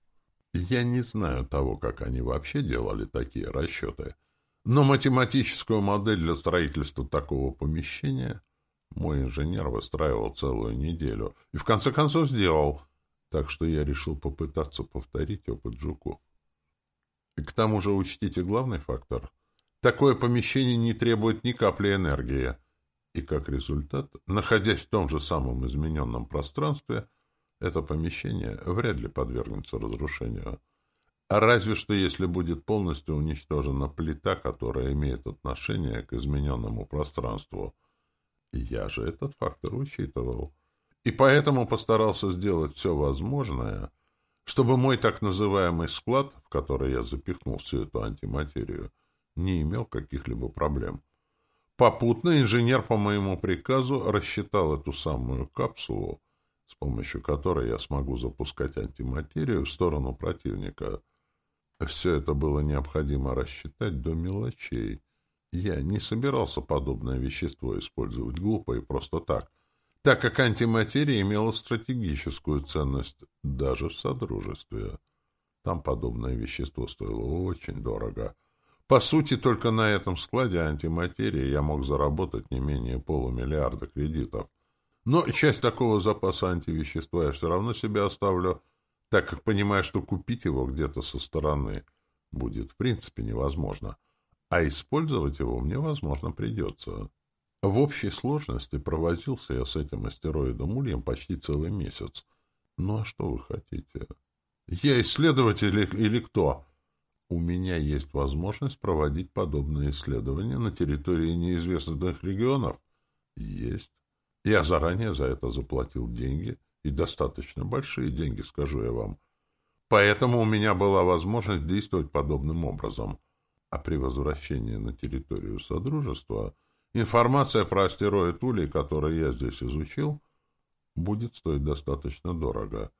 Я не знаю того, как они вообще делали такие расчеты — но математическую модель для строительства такого помещения мой инженер выстраивал целую неделю и в конце концов сделал, так что я решил попытаться повторить опыт Жуков. И к тому же учтите главный фактор. Такое помещение не требует ни капли энергии. И как результат, находясь в том же самом измененном пространстве, это помещение вряд ли подвергнется разрушению. А разве что если будет полностью уничтожена плита, которая имеет отношение к измененному пространству. Я же этот фактор учитывал. И поэтому постарался сделать все возможное, чтобы мой так называемый склад, в который я запихнул всю эту антиматерию, не имел каких-либо проблем. Попутно инженер по моему приказу рассчитал эту самую капсулу, с помощью которой я смогу запускать антиматерию в сторону противника — все это было необходимо рассчитать до мелочей. Я не собирался подобное вещество использовать глупо и просто так, так как антиматерия имела стратегическую ценность даже в Содружестве. Там подобное вещество стоило очень дорого. По сути, только на этом складе антиматерии я мог заработать не менее полумиллиарда кредитов. Но часть такого запаса антивещества я все равно себе оставлю — так как понимаю, что купить его где-то со стороны будет в принципе невозможно, а использовать его мне, возможно, придется. В общей сложности провозился я с этим астероидом Ульем почти целый месяц. Ну а что вы хотите? Я исследователь или кто? У меня есть возможность проводить подобные исследования на территории неизвестных регионов? Есть. Я заранее за это заплатил деньги — и достаточно большие деньги, скажу я вам. Поэтому у меня была возможность действовать подобным образом. А при возвращении на территорию Содружества информация про астероид Улей, который я здесь изучил, будет стоить достаточно дорого.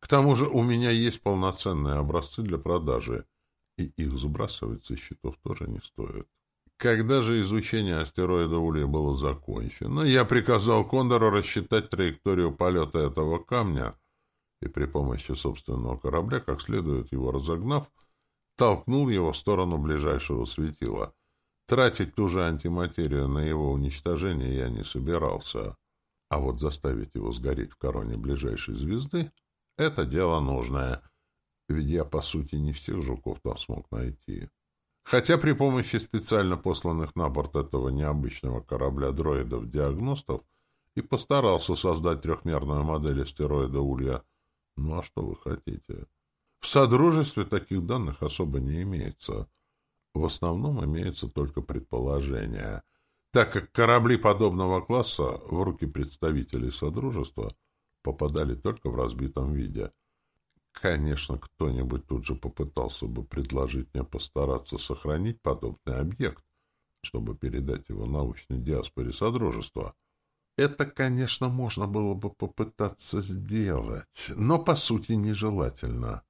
К тому же у меня есть полноценные образцы для продажи, и их сбрасывать со счетов тоже не стоит. Когда же изучение астероида Ули было закончено, я приказал Кондору рассчитать траекторию полета этого камня и при помощи собственного корабля, как следует его разогнав, толкнул его в сторону ближайшего светила. Тратить ту же антиматерию на его уничтожение я не собирался. А вот заставить его сгореть в короне ближайшей звезды — это дело нужное. Ведь я, по сути, не всех жуков там смог найти. Хотя при помощи специально посланных на борт этого необычного корабля дроидов-диагностов и постарался создать трехмерную модель астероида Улья. Ну а что вы хотите? В Содружестве таких данных особо не имеется. В основном имеются только предположения, так как корабли подобного класса в руки представителей Содружества попадали только в разбитом виде. Конечно, кто-нибудь тут же попытался бы предложить мне постараться сохранить подобный объект, чтобы передать его научной диаспоре Содружества. Это, конечно, можно было бы попытаться сделать, но, по сути, нежелательно.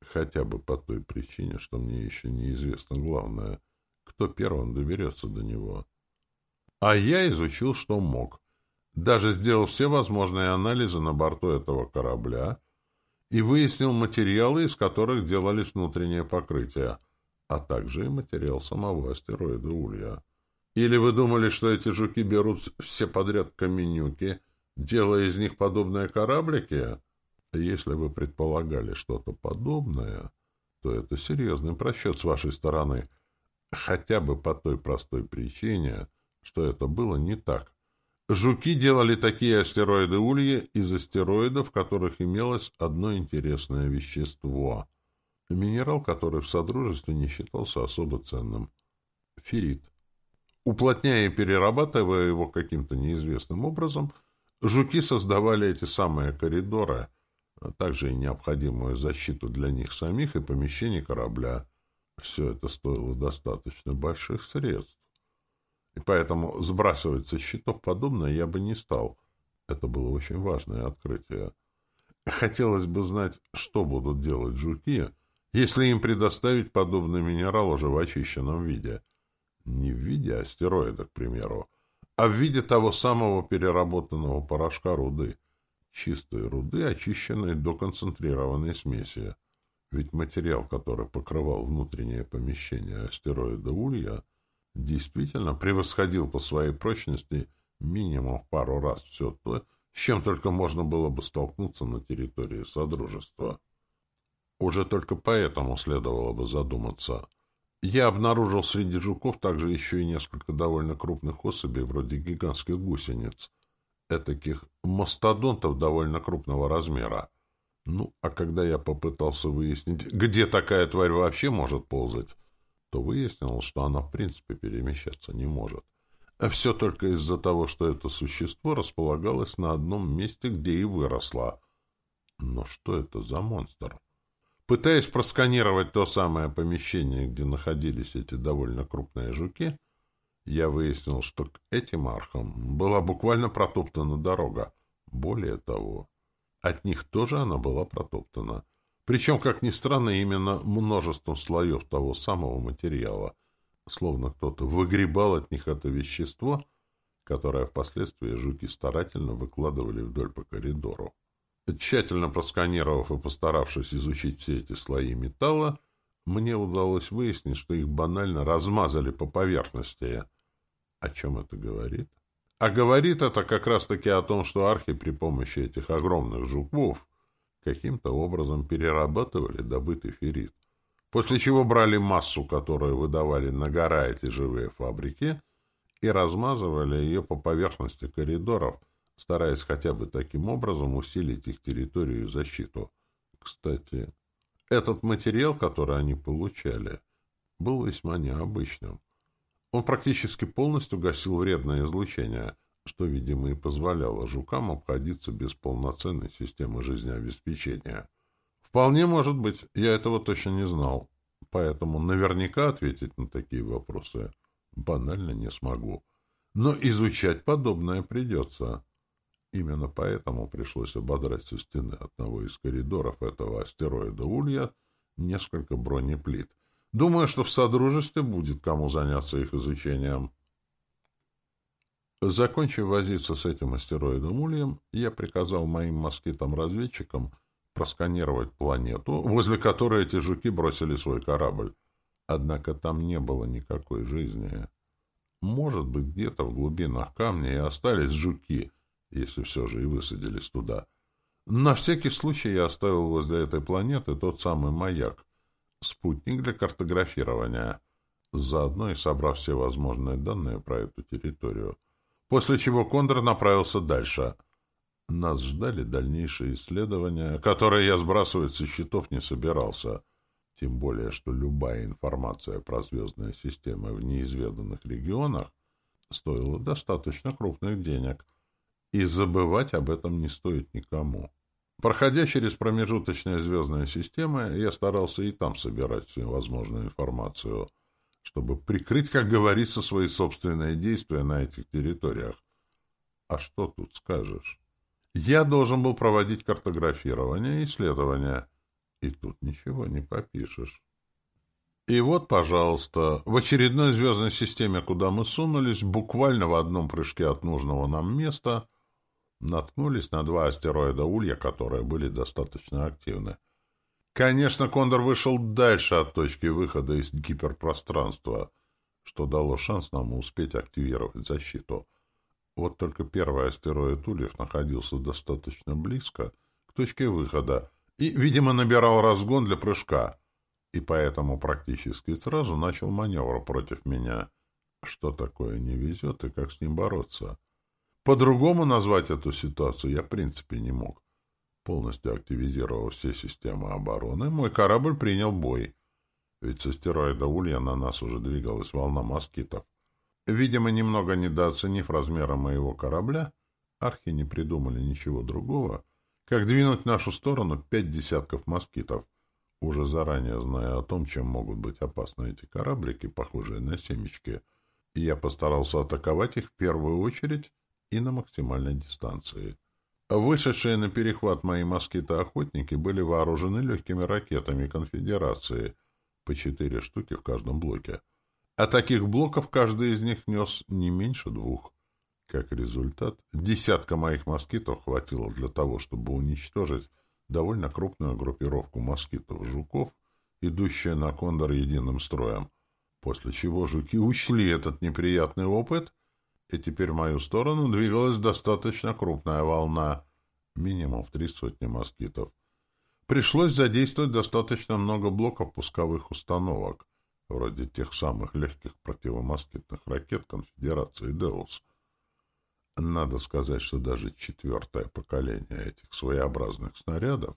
Хотя бы по той причине, что мне еще неизвестно главное, кто первым доберется до него. А я изучил, что мог. Даже сделал все возможные анализы на борту этого корабля и выяснил материалы, из которых делались внутренние покрытия, а также и материал самого астероида Улья. Или вы думали, что эти жуки берут все подряд каменюки, делая из них подобные кораблики? Если вы предполагали что-то подобное, то это серьезный просчет с вашей стороны. Хотя бы по той простой причине, что это было не так. Жуки делали такие астероиды Ульи из астероидов, в которых имелось одно интересное вещество. Минерал, который в Содружестве не считался особо ценным. Феррит. Уплотняя и перерабатывая его каким-то неизвестным образом, жуки создавали эти самые коридоры — а также и необходимую защиту для них самих и помещений корабля. Все это стоило достаточно больших средств. Поэтому сбрасывать со счетов подобное я бы не стал. Это было очень важное открытие. Хотелось бы знать, что будут делать жуки, если им предоставить подобный минерал уже в очищенном виде. Не в виде астероида, к примеру, а в виде того самого переработанного порошка руды — чистой руды, очищенной до концентрированной смеси. Ведь материал, который покрывал внутреннее помещение астероида Улья, действительно превосходил по своей прочности минимум в пару раз все то, с чем только можно было бы столкнуться на территории Содружества. Уже только поэтому следовало бы задуматься. Я обнаружил среди жуков также еще и несколько довольно крупных особей, вроде гигантских гусениц, этаких мастодонтов довольно крупного размера. Ну, а когда я попытался выяснить, где такая тварь вообще может ползать, то выяснилось, что она в принципе перемещаться не может. А все только из-за того, что это существо располагалось на одном месте, где и выросло. Но что это за монстр? Пытаясь просканировать то самое помещение, где находились эти довольно крупные жуки, я выяснил, что к этим архам была буквально протоптана дорога. Более того, от них тоже она была протоптана. Причем, как ни странно, именно множеством слоев того самого материала, словно кто-то выгребал от них это вещество, которое впоследствии жуки старательно выкладывали вдоль по коридору. Тщательно просканировав и постаравшись изучить все эти слои металла, мне удалось выяснить, что их банально размазали по поверхности — о чем это говорит? А говорит это как раз-таки о том, что архи при помощи этих огромных жуков каким-то образом перерабатывали добытый феррит, после чего брали массу, которую выдавали на гора эти живые фабрики, и размазывали ее по поверхности коридоров, стараясь хотя бы таким образом усилить их территорию и защиту. Кстати, этот материал, который они получали, был весьма необычным. Он практически полностью гасил вредное излучение, что, видимо, и позволяло жукам обходиться без полноценной системы жизнеобеспечения. Вполне может быть, я этого точно не знал, поэтому наверняка ответить на такие вопросы банально не смогу. Но изучать подобное придется. Именно поэтому пришлось ободрать со стены одного из коридоров этого астероида Улья несколько бронеплит, Думаю, что в Содружестве будет кому заняться их изучением. Закончив возиться с этим астероидом Ульем, я приказал моим москитам-разведчикам просканировать планету, возле которой эти жуки бросили свой корабль. Однако там не было никакой жизни. Может быть, где-то в глубинах камня и остались жуки, если все же и высадились туда. На всякий случай я оставил возле этой планеты тот самый маяк, спутник для картографирования, заодно и собрав все возможные данные про эту территорию. После чего Кондор направился дальше. Нас ждали дальнейшие исследования, которые я сбрасывать со счетов не собирался. Тем более, что любая информация про звездные системы в неизведанных регионах стоила достаточно крупных денег, и забывать об этом не стоит никому. Проходя через промежуточные звездные системы, я старался и там собирать всю возможную информацию, чтобы прикрыть, как говорится, свои собственные действия на этих территориях. А что тут скажешь? Я должен был проводить картографирование и исследования, и тут ничего не попишешь. И вот, пожалуйста, в очередной звездной системе, куда мы сунулись, буквально в одном прыжке от нужного нам места, наткнулись на два астероида Улья, которые были достаточно активны. Конечно, Кондор вышел дальше от точки выхода из гиперпространства, что дало шанс нам успеть активировать защиту. Вот только первый астероид Ульев находился достаточно близко к точке выхода и, видимо, набирал разгон для прыжка, и поэтому практически сразу начал маневр против меня. Что такое не везет и как с ним бороться? По-другому назвать эту ситуацию я в принципе не мог. Полностью активизировав все системы обороны, мой корабль принял бой. Ведь с астероида Улья на нас уже двигалась волна москитов. Видимо, немного недооценив размера моего корабля, архи не придумали ничего другого, как двинуть в нашу сторону пять десятков москитов, уже заранее зная о том, чем могут быть опасны эти кораблики, похожие на семечки, и я постарался атаковать их в первую очередь и на максимальной дистанции. Вышедшие на перехват мои москиты-охотники были вооружены легкими ракетами конфедерации, по четыре штуки в каждом блоке. А таких блоков каждый из них нес не меньше двух. Как результат, десятка моих москитов хватило для того, чтобы уничтожить довольно крупную группировку москитов-жуков, идущая на кондор единым строем, после чего жуки учли этот неприятный опыт и теперь в мою сторону двигалась достаточно крупная волна, минимум в три сотни москитов. Пришлось задействовать достаточно много блоков пусковых установок, вроде тех самых легких противомоскитных ракет Конфедерации «Деус». Надо сказать, что даже четвертое поколение этих своеобразных снарядов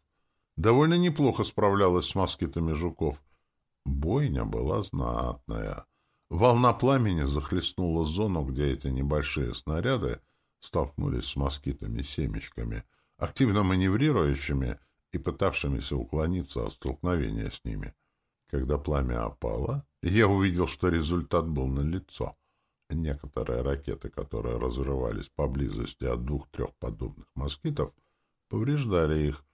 довольно неплохо справлялось с москитами жуков. Бойня была знатная — Волна пламени захлестнула зону, где эти небольшие снаряды столкнулись с москитами-семечками, активно маневрирующими и пытавшимися уклониться от столкновения с ними. Когда пламя опало, я увидел, что результат был налицо. Некоторые ракеты, которые разрывались поблизости от двух-трех подобных москитов, повреждали их,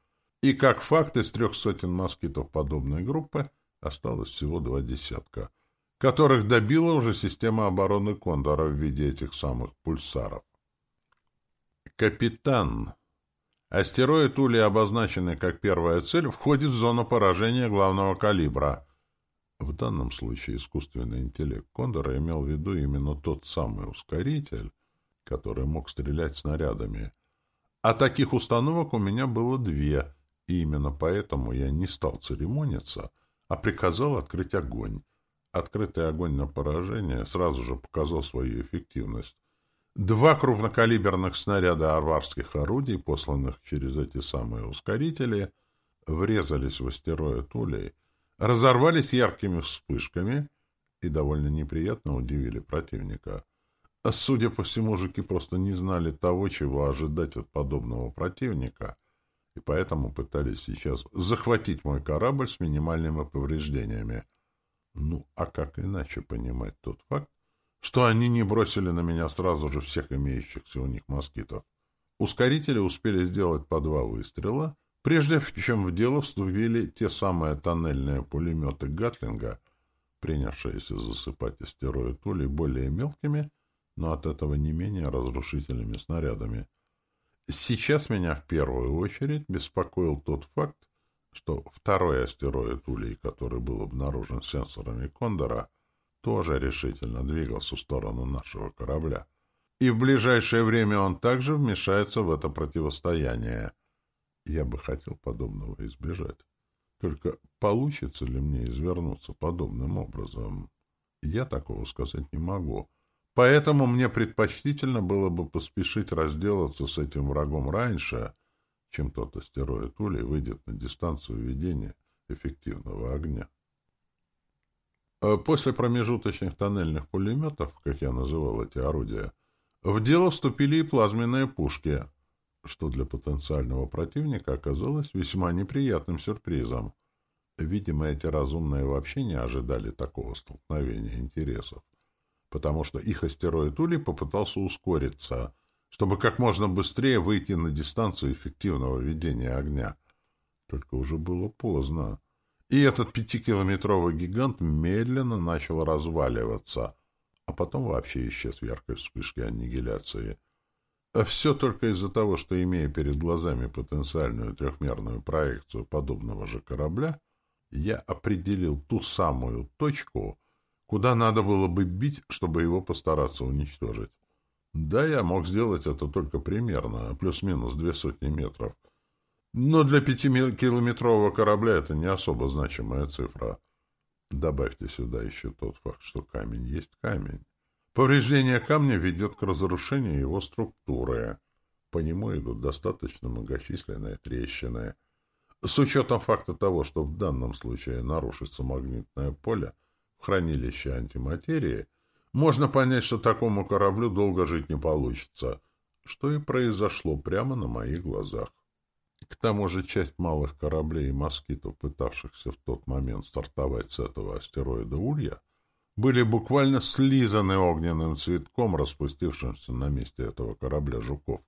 и как факт из трех сотен москитов подобной группы осталось всего два десятка — которых добила уже система обороны Кондора в виде этих самых пульсаров. Капитан. Астероид Ули, обозначенный как первая цель, входит в зону поражения главного калибра. В данном случае искусственный интеллект Кондора имел в виду именно тот самый ускоритель, который мог стрелять снарядами. А таких установок у меня было две, и именно поэтому я не стал церемониться, а приказал открыть огонь. Открытый огонь на поражение сразу же показал свою эффективность. Два крупнокалиберных снаряда арварских орудий, посланных через эти самые ускорители, врезались в астероид Улей, разорвались яркими вспышками и довольно неприятно удивили противника. Судя по всему, жуки просто не знали того, чего ожидать от подобного противника, и поэтому пытались сейчас захватить мой корабль с минимальными повреждениями — ну, а как иначе понимать тот факт, что они не бросили на меня сразу же всех имеющихся у них москитов? Ускорители успели сделать по два выстрела, прежде чем в дело вступили те самые тоннельные пулеметы Гатлинга, принявшиеся засыпать астероид Ули более мелкими, но от этого не менее разрушительными снарядами. Сейчас меня в первую очередь беспокоил тот факт, что второй астероид Улей, который был обнаружен сенсорами Кондора, тоже решительно двигался в сторону нашего корабля. И в ближайшее время он также вмешается в это противостояние. Я бы хотел подобного избежать. Только получится ли мне извернуться подобным образом? Я такого сказать не могу. Поэтому мне предпочтительно было бы поспешить разделаться с этим врагом раньше, чем тот астероид Улей выйдет на дистанцию ведения эффективного огня. А после промежуточных тоннельных пулеметов, как я называл эти орудия, в дело вступили и плазменные пушки, что для потенциального противника оказалось весьма неприятным сюрпризом. Видимо, эти разумные вообще не ожидали такого столкновения интересов, потому что их астероид Ули попытался ускориться, чтобы как можно быстрее выйти на дистанцию эффективного ведения огня. Только уже было поздно. И этот пятикилометровый гигант медленно начал разваливаться, а потом вообще исчез в яркой вспышке аннигиляции. А все только из-за того, что, имея перед глазами потенциальную трехмерную проекцию подобного же корабля, я определил ту самую точку, куда надо было бы бить, чтобы его постараться уничтожить. Да, я мог сделать это только примерно, плюс-минус две сотни метров — но для пятикилометрового корабля это не особо значимая цифра. Добавьте сюда еще тот факт, что камень есть камень. Повреждение камня ведет к разрушению его структуры. По нему идут достаточно многочисленные трещины. С учетом факта того, что в данном случае нарушится магнитное поле в хранилище антиматерии, можно понять, что такому кораблю долго жить не получится, что и произошло прямо на моих глазах. К тому же часть малых кораблей и москитов, пытавшихся в тот момент стартовать с этого астероида Улья, были буквально слизаны огненным цветком, распустившимся на месте этого корабля жуков.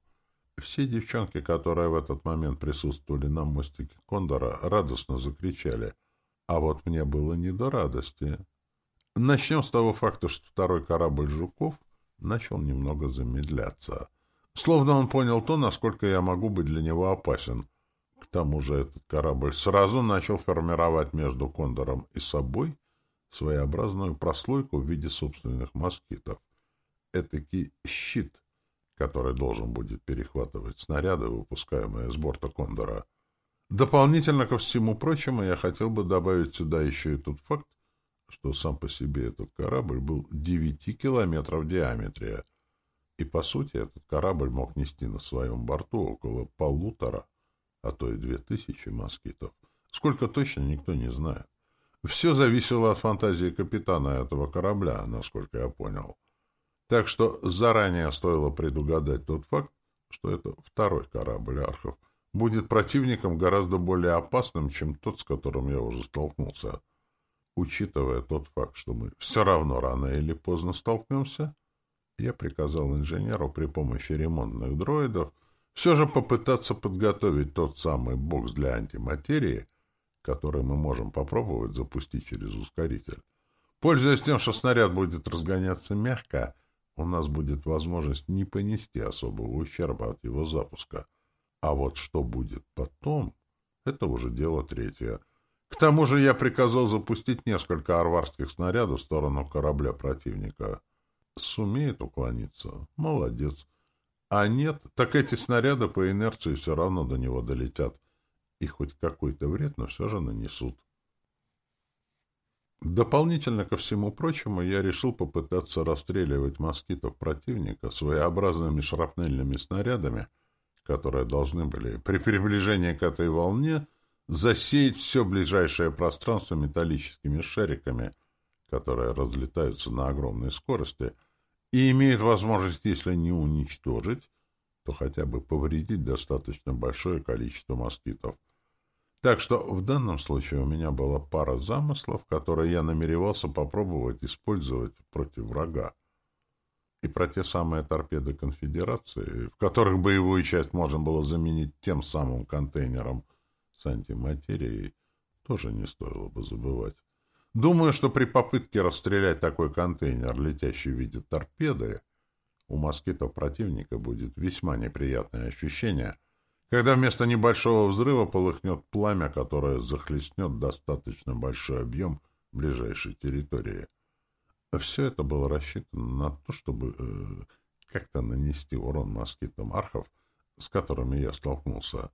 Все девчонки, которые в этот момент присутствовали на мостике Кондора, радостно закричали. А вот мне было не до радости. Начнем с того факта, что второй корабль жуков начал немного замедляться — Словно он понял то, насколько я могу быть для него опасен. К тому же этот корабль сразу начал формировать между Кондором и собой своеобразную прослойку в виде собственных москитов. Этакий щит, который должен будет перехватывать снаряды, выпускаемые с борта Кондора. Дополнительно ко всему прочему, я хотел бы добавить сюда еще и тот факт, что сам по себе этот корабль был 9 километров в диаметре, и, по сути, этот корабль мог нести на своем борту около полутора, а то и две тысячи москитов. Сколько точно, никто не знает. Все зависело от фантазии капитана этого корабля, насколько я понял. Так что заранее стоило предугадать тот факт, что это второй корабль Архов будет противником гораздо более опасным, чем тот, с которым я уже столкнулся. Учитывая тот факт, что мы все равно рано или поздно столкнемся, я приказал инженеру при помощи ремонтных дроидов все же попытаться подготовить тот самый бокс для антиматерии, который мы можем попробовать запустить через ускоритель. Пользуясь тем, что снаряд будет разгоняться мягко, у нас будет возможность не понести особого ущерба от его запуска. А вот что будет потом, это уже дело третье. К тому же я приказал запустить несколько арварских снарядов в сторону корабля противника. Сумеет уклониться. Молодец. А нет, так эти снаряды по инерции все равно до него долетят. И хоть какой-то вред, но все же нанесут. Дополнительно ко всему прочему, я решил попытаться расстреливать москитов противника своеобразными шрапнельными снарядами, которые должны были при приближении к этой волне засеять все ближайшее пространство металлическими шариками, которые разлетаются на огромной скорости и имеют возможность, если не уничтожить, то хотя бы повредить достаточно большое количество москитов. Так что в данном случае у меня была пара замыслов, которые я намеревался попробовать использовать против врага. И про те самые торпеды конфедерации, в которых боевую часть можно было заменить тем самым контейнером с антиматерией, тоже не стоило бы забывать. Думаю, что при попытке расстрелять такой контейнер, летящий в виде торпеды, у москитов противника будет весьма неприятное ощущение, когда вместо небольшого взрыва полыхнет пламя, которое захлестнет достаточно большой объем ближайшей территории. Все это было рассчитано на то, чтобы э, как-то нанести урон москитам архов, с которыми я столкнулся.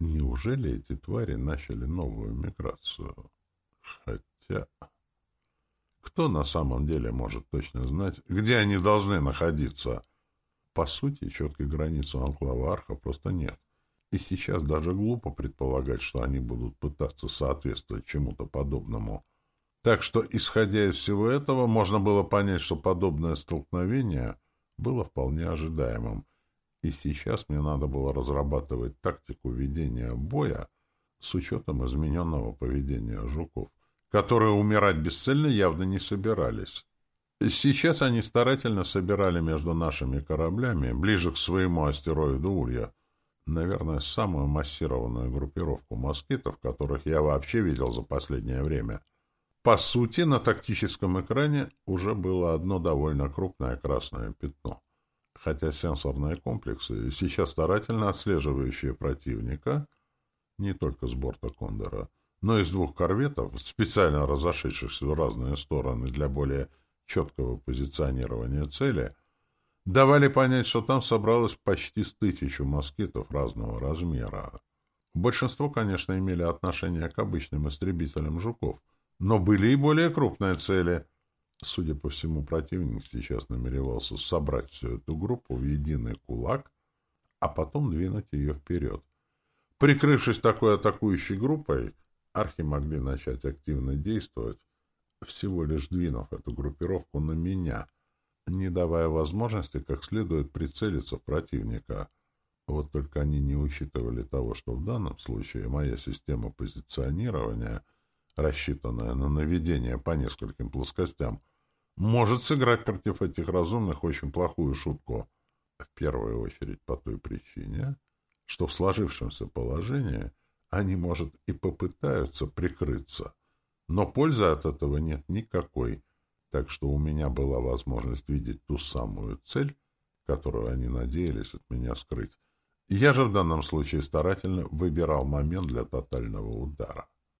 Неужели эти твари начали новую миграцию? Хотя... кто на самом деле может точно знать, где они должны находиться? По сути, четкой границы анклава Арха просто нет. И сейчас даже глупо предполагать, что они будут пытаться соответствовать чему-то подобному. Так что, исходя из всего этого, можно было понять, что подобное столкновение было вполне ожидаемым. И сейчас мне надо было разрабатывать тактику ведения боя с учетом измененного поведения жуков, которые умирать бесцельно явно не собирались. Сейчас они старательно собирали между нашими кораблями, ближе к своему астероиду Улья, наверное, самую массированную группировку москитов, которых я вообще видел за последнее время. По сути, на тактическом экране уже было одно довольно крупное красное пятно. Хотя сенсорные комплексы, сейчас старательно отслеживающие противника, не только с борта Кондора, но и с двух корветов, специально разошедшихся в разные стороны для более четкого позиционирования цели — давали понять, что там собралось почти с тысячу москитов разного размера. Большинство, конечно, имели отношение к обычным истребителям жуков, но были и более крупные цели. Судя по всему, противник сейчас намеревался собрать всю эту группу в единый кулак, а потом двинуть ее вперед. Прикрывшись такой атакующей группой, архи могли начать активно действовать, всего лишь двинув эту группировку на меня — не давая возможности как следует прицелиться в противника. Вот только они не учитывали того, что в данном случае моя система позиционирования, рассчитанная на наведение по нескольким плоскостям, может сыграть против этих разумных очень плохую шутку. В первую очередь по той причине, что в сложившемся положении они, может, и попытаются прикрыться, но пользы от этого нет никакой — так что у меня была возможность видеть ту самую цель, которую они надеялись от меня скрыть. Я же в данном случае старательно выбирал момент для тотального удара.